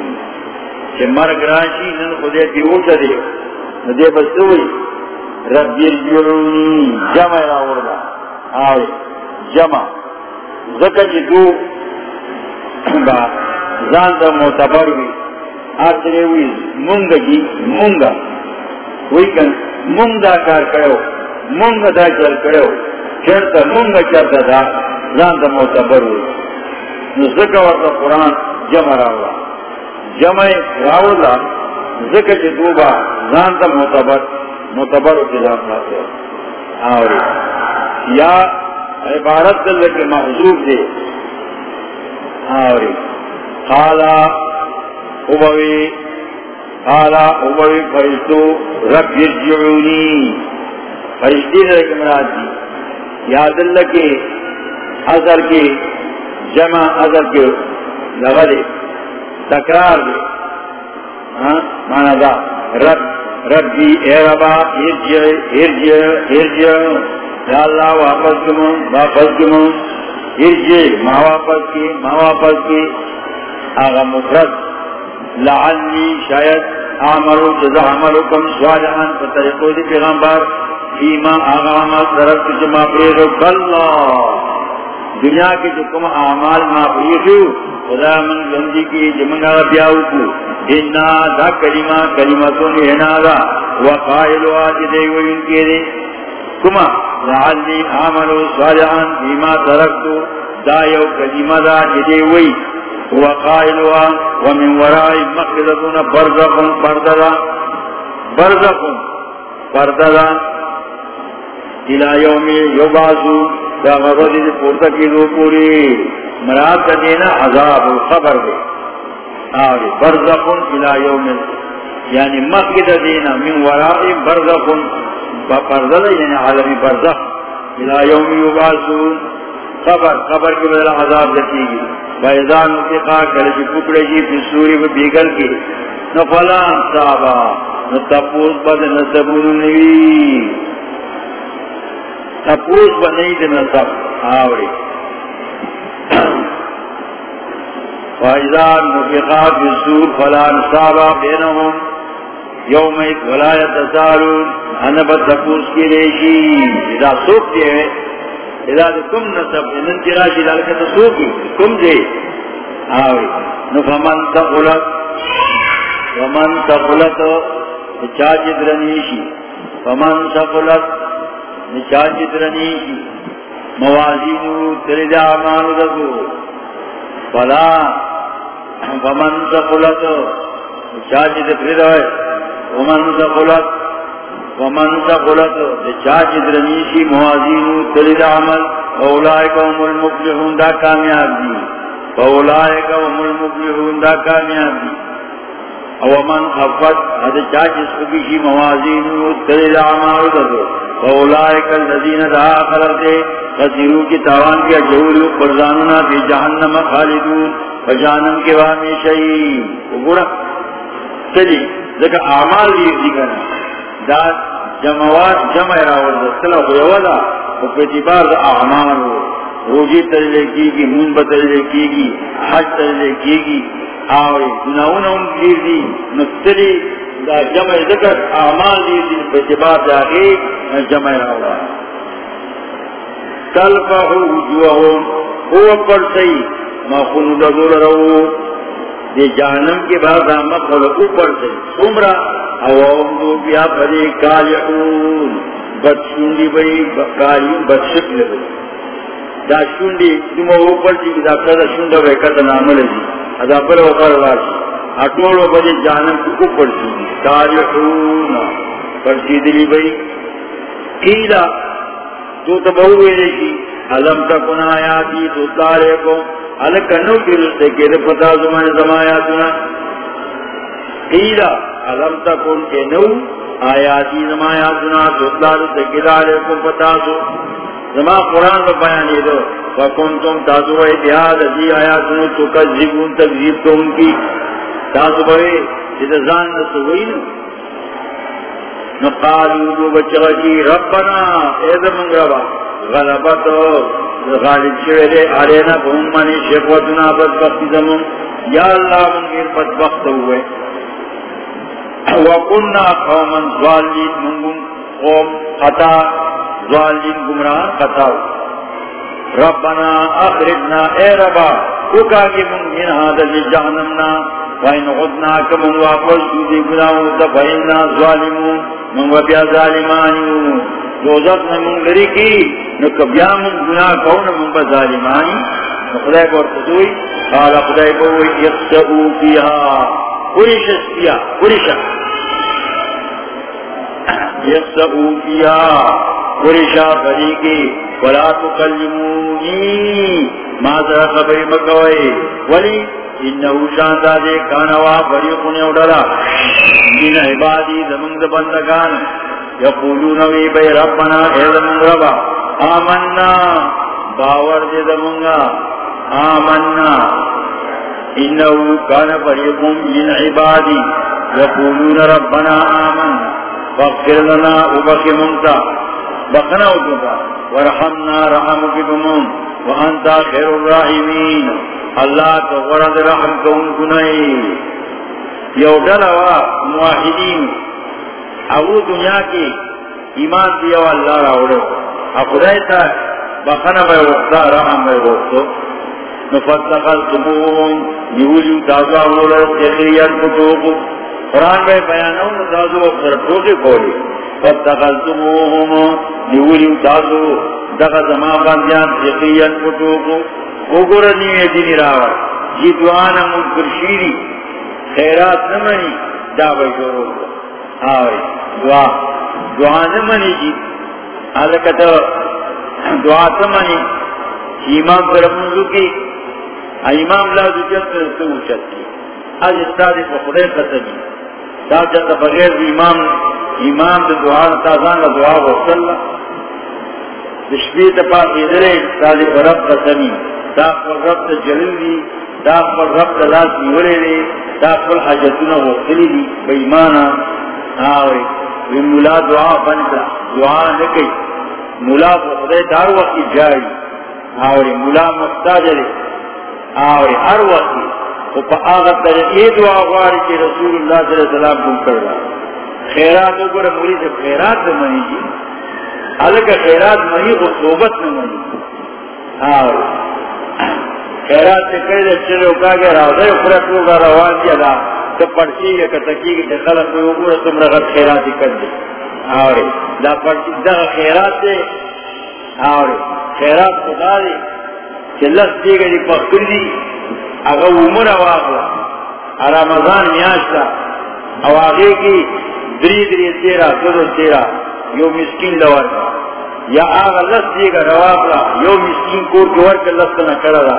چی راجی نن خودے تی اوچا دے نو دے بچوئی رب ارجعونی جمع راوردہ آوے جمع. زکا چی دو با زان دا معتبر وی آترے وی مونگا جی مونگا. وی کن مونگا کار کرو، مونگا دا چل کرو. چرتا مونگا چرتا دا زان دا معتبر وی نو زکا ورطا قرآن جمع راولا جمع راولا زکا چی دو با زان دا معتبر معتبر وی زان راتے آوری یا عبارت دل کے محضوب دے۔ آوری قالا ابوی قالا ابوی فرشتو رب یرجعونی۔ فرشتی دل کے مراد دی یاد اللہ کے اثر کے، جمع اثر کے لگا دے تکرار دے۔ ہاں، مانا دا رب۔ ربی اے ربا ارجع ارجع ارجع یا اللہ واپس کموں واپس کموں ارجے ماں واپس کی، ماں واپس کی، آغا مفرد، لعلی شاید آمرو، جزا عملو کم سوالحان پر دی پیغمبر فیما آغا عمل طرف کی جمع پریدو کلا دنیا کی جو کم اعمال ما پریدو خدا من گندی کی جمعنا بیاو کو۔ انا دا کلمہ کلمتوں نے ہنا دا وقائلو آجدے وین کے دے۔ کما لعلی عملو صالحان فیما ترکتو۔ دا یو کلمہ دا جدے وی وقائلها ومن وراء مخلصون برزخ بردلا برزخ بردلا الى يوم يبعثوا دا غرض دی پورتا کی دو پوری، مراد کا دینا عذاب الخبر دے۔ آگے برزخ الى يوم یعنی مخلص دینا من وراء برزخ بردلا یعنی عالمی برزخ۔ الى يوم يبعثوا خبر خبر کی بدل عذاب دیتی گی بیدان کی خواہ کرشی جی پکڑے جی پی سوری و بیگل کی۔ نفلان صحابا نتپوس بد نتبون نوی تپوس بد نئی دی نتب آوری فائدان مفقات بسور فلان صحابا بینہم یوم ایک ولایت تسالون انبت تپوس کی ریشی اذا سوکتے ہیں اذا کم نصب نن تیرا جی لالکہ تو سوکی کم دے آوی نفمن تقلت ومن تقلت نچاچ درنیشی فمن تقلت نچاچ درنیشی موازینو ترد آمانو دکو فلا فمن تقلت نچاچ درنیشی ومن تقلت ومن ثقلت چاچ درنیشی موازینو تلد عمل اولائک هم المفلحون، دا کامیاب دی۔ اولائک هم المفلحون، دا کامیاب دی۔ ومن خفت اد چاچ سکیشی موازینو تلد عمل دو اولائک الذین دا خلق دے خسیرو کی تاوان کی اجولو پرزانونا بی جہنم خالدون فجانم کے وامی شئی اگوڑا چلی، ذکر اعمال دیر دی دا جمعوات جمع راول دا صلح ویولا اپتبار دا اعمال روجی تللے کی گی مون بتللے کی گی، حج تللے کی گی۔ آوری گناہون ان دیر دی نستری دا جمع ذکر اعمال دیر دی اپتبار دا غی جمع راولا تلفحو وجوہم هو پر سی ما خونو دا دور رو دی جہنم کے بعد آمد خلقو پر سی سمرہ اوامدو بیا پدے کالیعون. بد شنڈی بئی کالیون بد شکل بئی. دا شنڈی دمو اوپر چی دا کتا شنڈا بئی کتا نامل جی ادا پر اوپر لاشی اٹولو بدے جانم کی اوپر چی کالیعون پر سیدلی بئی کیلا؟ تو تبہو ویلے کی علم تکن آیاتی تو تارے کو علکنو کی رستے کے دے پتا زمان زمایاتنا کیلا؟ علم تکن کے نو آیاتی زمایا سنا سوتلار سکلار کو پتا پتاسو زما قرآن کو بیانی دو۔ فکن تم تاسو بھائی دیاد دی آیاتنو تو کذبون تکذیب تو ان کی۔ تاسو بھائی جد زان نسو نو دو ربنا من ربا غلبت غالب دے آلینا منی بدبختی زمون. یا اللہ بدبخت ہوئے قوما ظالین منگم قوم خطا ظالین گمراہ خطا ربنا اخرجنا اے ربا اکا کی من من حادث جہنمنا وین غدنا کمن واپس سودی گناہوں تفہننا ظالمون، من وبیا ظالمانی دوزت نے من لری کی نکبیا من گناہ کون، من بظالمانی خدای کو ارتدوئی قال خدای کو اخسعو فیہا۔ قرش اسپیا قرشا یسعو کیا ورشا فریقی ولا تكلموني. تکلمونی ماذا خبری مکوئی ولی انہو شاندہ دے کانوا فریقن اوڈلا من عبادی زمند بندگان. یقولونوی بی ربنا اے ربا آمنا. باور دے زمنگا. آمنا. انہو کان فریقن من عبادی. یقولون ربنا آمنا فاغفر لنا وبخي منتا. بخنا وكذا ورحمنا رحمك بمون وانت خير الراحمين. الله تغرد رحم کو ان كون كنائي يودلوا موحدين او دنیا کی ایمان دیا اللہ راوڑے اخدای تا بخنا بے وقتا رحم بے وقتو. نفتقل سبوهم نیولیو تازا اولا تخییت کتوکو. قرآن بے بیانوں نے اکثر ٹوکے کھولی فتقلتموہم نیولیو تازو دقا زمان باندیان تقیین کٹوکو اگرنی دینی راوڑ جی دعانا منکر شیری. خیرات نمانی دا بشورو آوری دعا. دعا نمانی جی. حالکتا دعا تمانی امام پر منزو کی امام لا دو جلت تو کی. آج استادی پر خدای قسمی دا جلت بغیر امام امام دا دعا تازان دعا و صلی اللہ دشبی تپا خیدرے استادی پر رب قسمی دا پر رب تا جلل دی، دا پر رب تا لاس نیولے دی، دا پر حاجتونا وقلی دی با ایمانا. آوے، وی مولا دعا بنکا دعا نکی. مولا خدای دار وقت جاری. آوری مولا مستاجر آوری ہر وقت. تو پا آغت در یہ دعا غاری کی رسول اللہ صلی اللہ علیہ وسلم کم کر رہا خیرات اوپر مولی سے خیرات نہ منی جی. حالکہ خیرات منی کو صوبت نہ منی. آوری خیرات سے کئی دے چلے اکا گیا رہا دے اپرت ہوگا روان دیا دا. تو پڑھتی گیا کہ تکی گی خلق کوئی اوپر تم رغت خیراتی کر دی آوری ہاں. دا پڑھتی دا خیرات دے. آوری خیرات خدا دی چلس دی گئی پخکر دی. اگر عمر واقعا رمضان میاشتا او آگے کی دری دری تیرا دو تیرا، یو مسکین لور یا آگا لس دی گا رواقلا یو مسکین کور کی ورک لس کنا کرا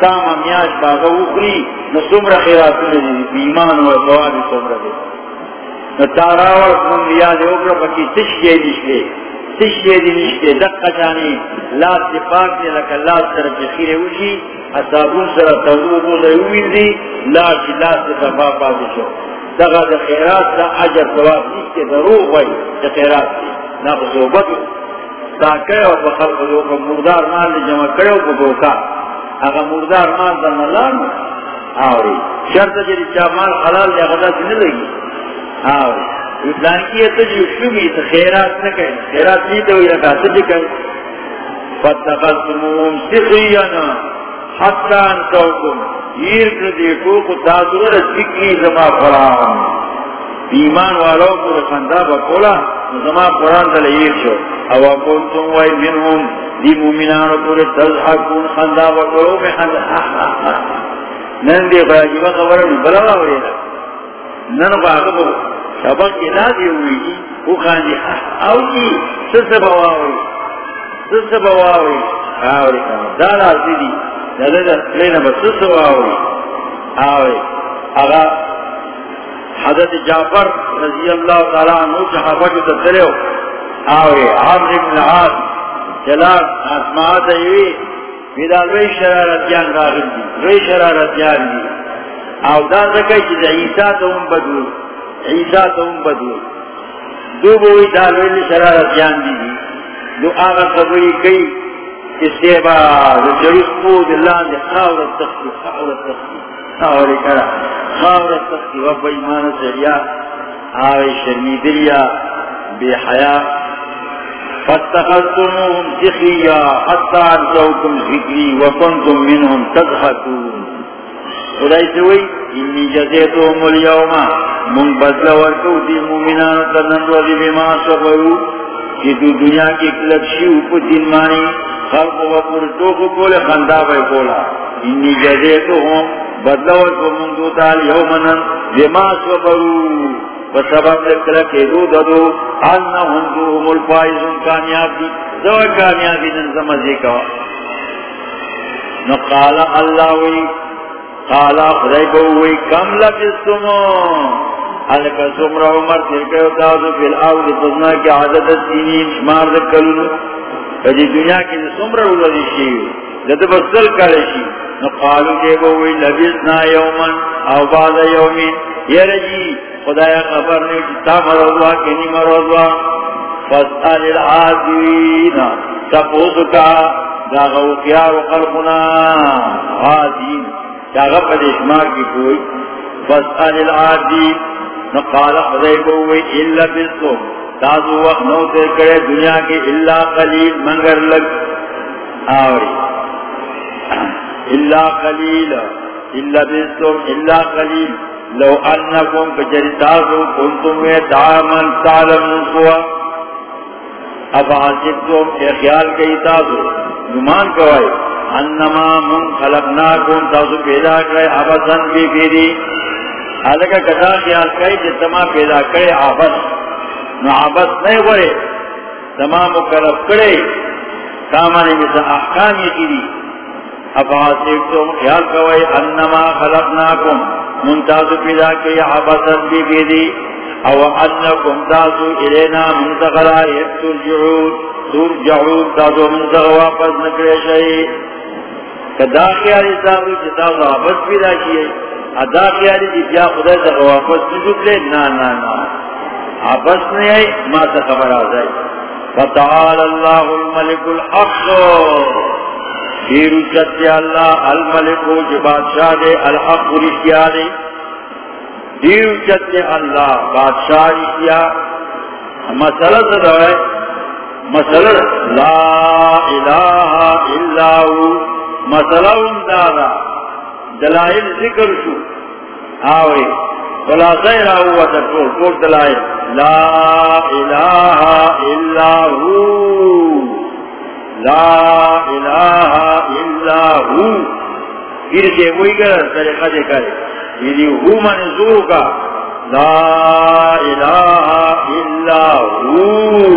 تاما میاش باغا اخری نسومر خیراتون دی بیمان و دوانی سومر دی نتاراور کن ریاض اکر پکی تشکی نشکی تشکی دی نشکی دقا جانی لاس دی پاک دی لکا لاس سر جخیر اوشی اصابون سر تغوب و لیوین دی لاس دی لاس شو دقا دی خیرات دا عجر دواب نشکی دروغ وی دی خیرات دی ناقو صحبتو تاکر و بخلق دوکا مردار مال جمع کرو کو دوکا اگا مردار مال دا ملانو آوری. شرط جری چا مال حلال دی اغدا سی نلگی. آوری. اسلام کی تو جو شمی تو خیرات نہ کہیں خیرات نہیں تو یہ رکھا تو کہیں فتخذتموهم سخیانا حتی انتوکم یہ دیکھو کو تاثر ذکری زما قرآن. ایمان والو کو خندا بکولا زما قرآن دل یہ شو. او کنتم وی منهم دی مومنانو کو تضحکون خندا بکولو میں خندا نن دی غاجبہ خبر بلا ورینا نن باغ سبق ادادی ہوئی جی، گی وہ خاندی، او کی سس بواوی سس بواوی آوری دالا سیدی دالا لینا بس سس آوری اگا حضرت جعفر رضی اللہ تعالیٰ عنہ صحابہ جو تدریو آوری عامر ابن عاد جلال آسمات ایوی بیدال وی شرارتیان راغل دی وی شرارتیان دی او دا زکی چیز عیسیٰ تو ان بدول عیسیٰ تو ان بدول دو بوئی دالویل شرارت جان دی دو آغا قبوئی کئی استیبا دو جلوس قود اللہ دی خاورت تختی خاورت تختی خاوری کرا خاورت تختی وفا ایمان سریا آغی شرمی دلیا بے حیاء فاتخذتموهم سخیا حتی انسوکم ذکری وکنتم منهم تضحکون. خدای سوئی انی جزیتوهم اليوما من بدل ورکو دی مومنان تنن روزی بما صبرو کہ دنیا کی کلکشی اوپو دن مانی خلق و پرتو کو بولے خندا بے بولا انی جزیتوهم بدل ورکو من دو تال یومنن بما صبرو. بسبب لکلک دو ددو. انہم دوهم الفائزون کامیاب دی. زو کامیابی ننزم ذکا نقال اللہ وی قالا خدای بووی کم لبستمو حلکا سمرا عمر تلکے اتازو فی الاول پزنا کی عادت سینین، شمار دکلونو. فجی دنیا کی سمرا اولادی شیو لدہ بسل کالشی نقالو جے بووی لبسنا یومن او بعد یومین. یہ رجی خدای خبر نہیں تا مرضوا کنی مرضوا فاسأل العادین سپوسو کا داغو کیارو قلقنا عادین داغا پا دشمار کی کوئی فاسأل العادین نقال خدای کوئی اللہ بلتو تازو وقت نو تیر کرے دنیا کی اللہ قلیل منگر لگ آوری۔ اللہ قلیل اللہ بلتو اللہ قلیل۔ لو انکم کجرتازو کنتم میں دعامن تعلمون کوا اب حسبتم اخیال کئی تازو۔ نمان کوئی۔ انما من خلقناکم تاسو پیدا کرے عبسن بی بیدی حالکہ کتا خیال کئی جتما پیدا کرے عبس نو نہیں ہوئے تمام مکلف کرے کامانی مثل احکامی کی دی۔ اب حاسبتم خیال کوئی انما خلقناکم من تاسو پیدا کرے عبسن بی بیدی او انکم تاسو الینا منتقلا ترجعون ترجعون تاسو منتقل واپس نکرے شئی۔ کدا خیالی تاوی چتا واپس پیدا کیے۔ ادا خیالی دی، بیا خدا تا واپس نجوک نا نا نا۔ واپس نہیں آئی ما تا خبر آزائی فتعال اللہ الملک الحق۔ دیر اچت اللہ الملک جو بادشاہ دے، الحق رشتیا دے۔ دیر اچت اللہ بادشاہ رشتیا مسئلہ سے دوئے مسئلہ لا الہ الا ہو۔ مسئلہ دادا۔ دلائل ذکر شو۔ آوے۔ خلاصہ راہو و تکور کور دلائل لا الہ الا ہو. لا الہ الا ہو. پھر سے وہی کر طریقہ دے کرے یعنی ہو منظور کا. لا الہ الا ہو.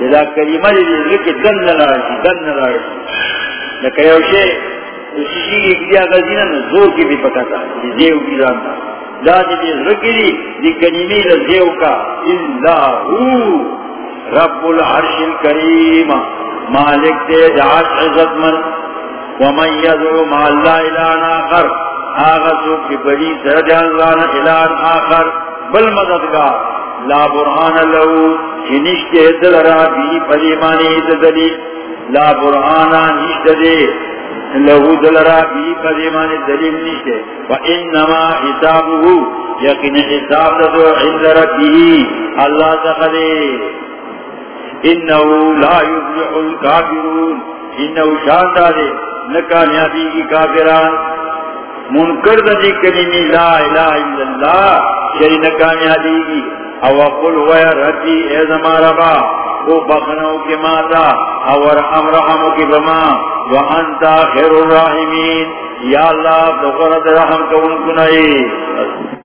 جدا کریمہ جدا دن لڑا دن لڑا لکہ یوشے شیشی کی کیا غزینہ زور کی بھی پکا تھا زیو کی جانتا لا جی رکلی دی کنیمی لزیو کا. اللہ رب العرش الكریم مالک دے دعاش عزت من ومن یدعو ما اللہ الان آخر. آغا سوک کی بڑی سرد اللہ الان آخر، بل مددگار. لا برحان لہو چنشتے دل را بھی پلیمانی دلیل. لا برہانا نشت دے لہو دلرا بی قدیمان دلیل نشتے و انما حسابہو. یقین حساب دو عند ربی اللہ تخدے انہو لا یفلح الكافرون انہو شانتا دے. نکامیابی کی کافران. منکر دی کلمی لا الہ الا اللہ. شری نکامیابی کی. او قل ویا ربی اے زمارا با او بخنو کی ماتا اور امرحمو کی بما وانتا خیر الرحمین، یا اللہ دخورت رحم کو ان کو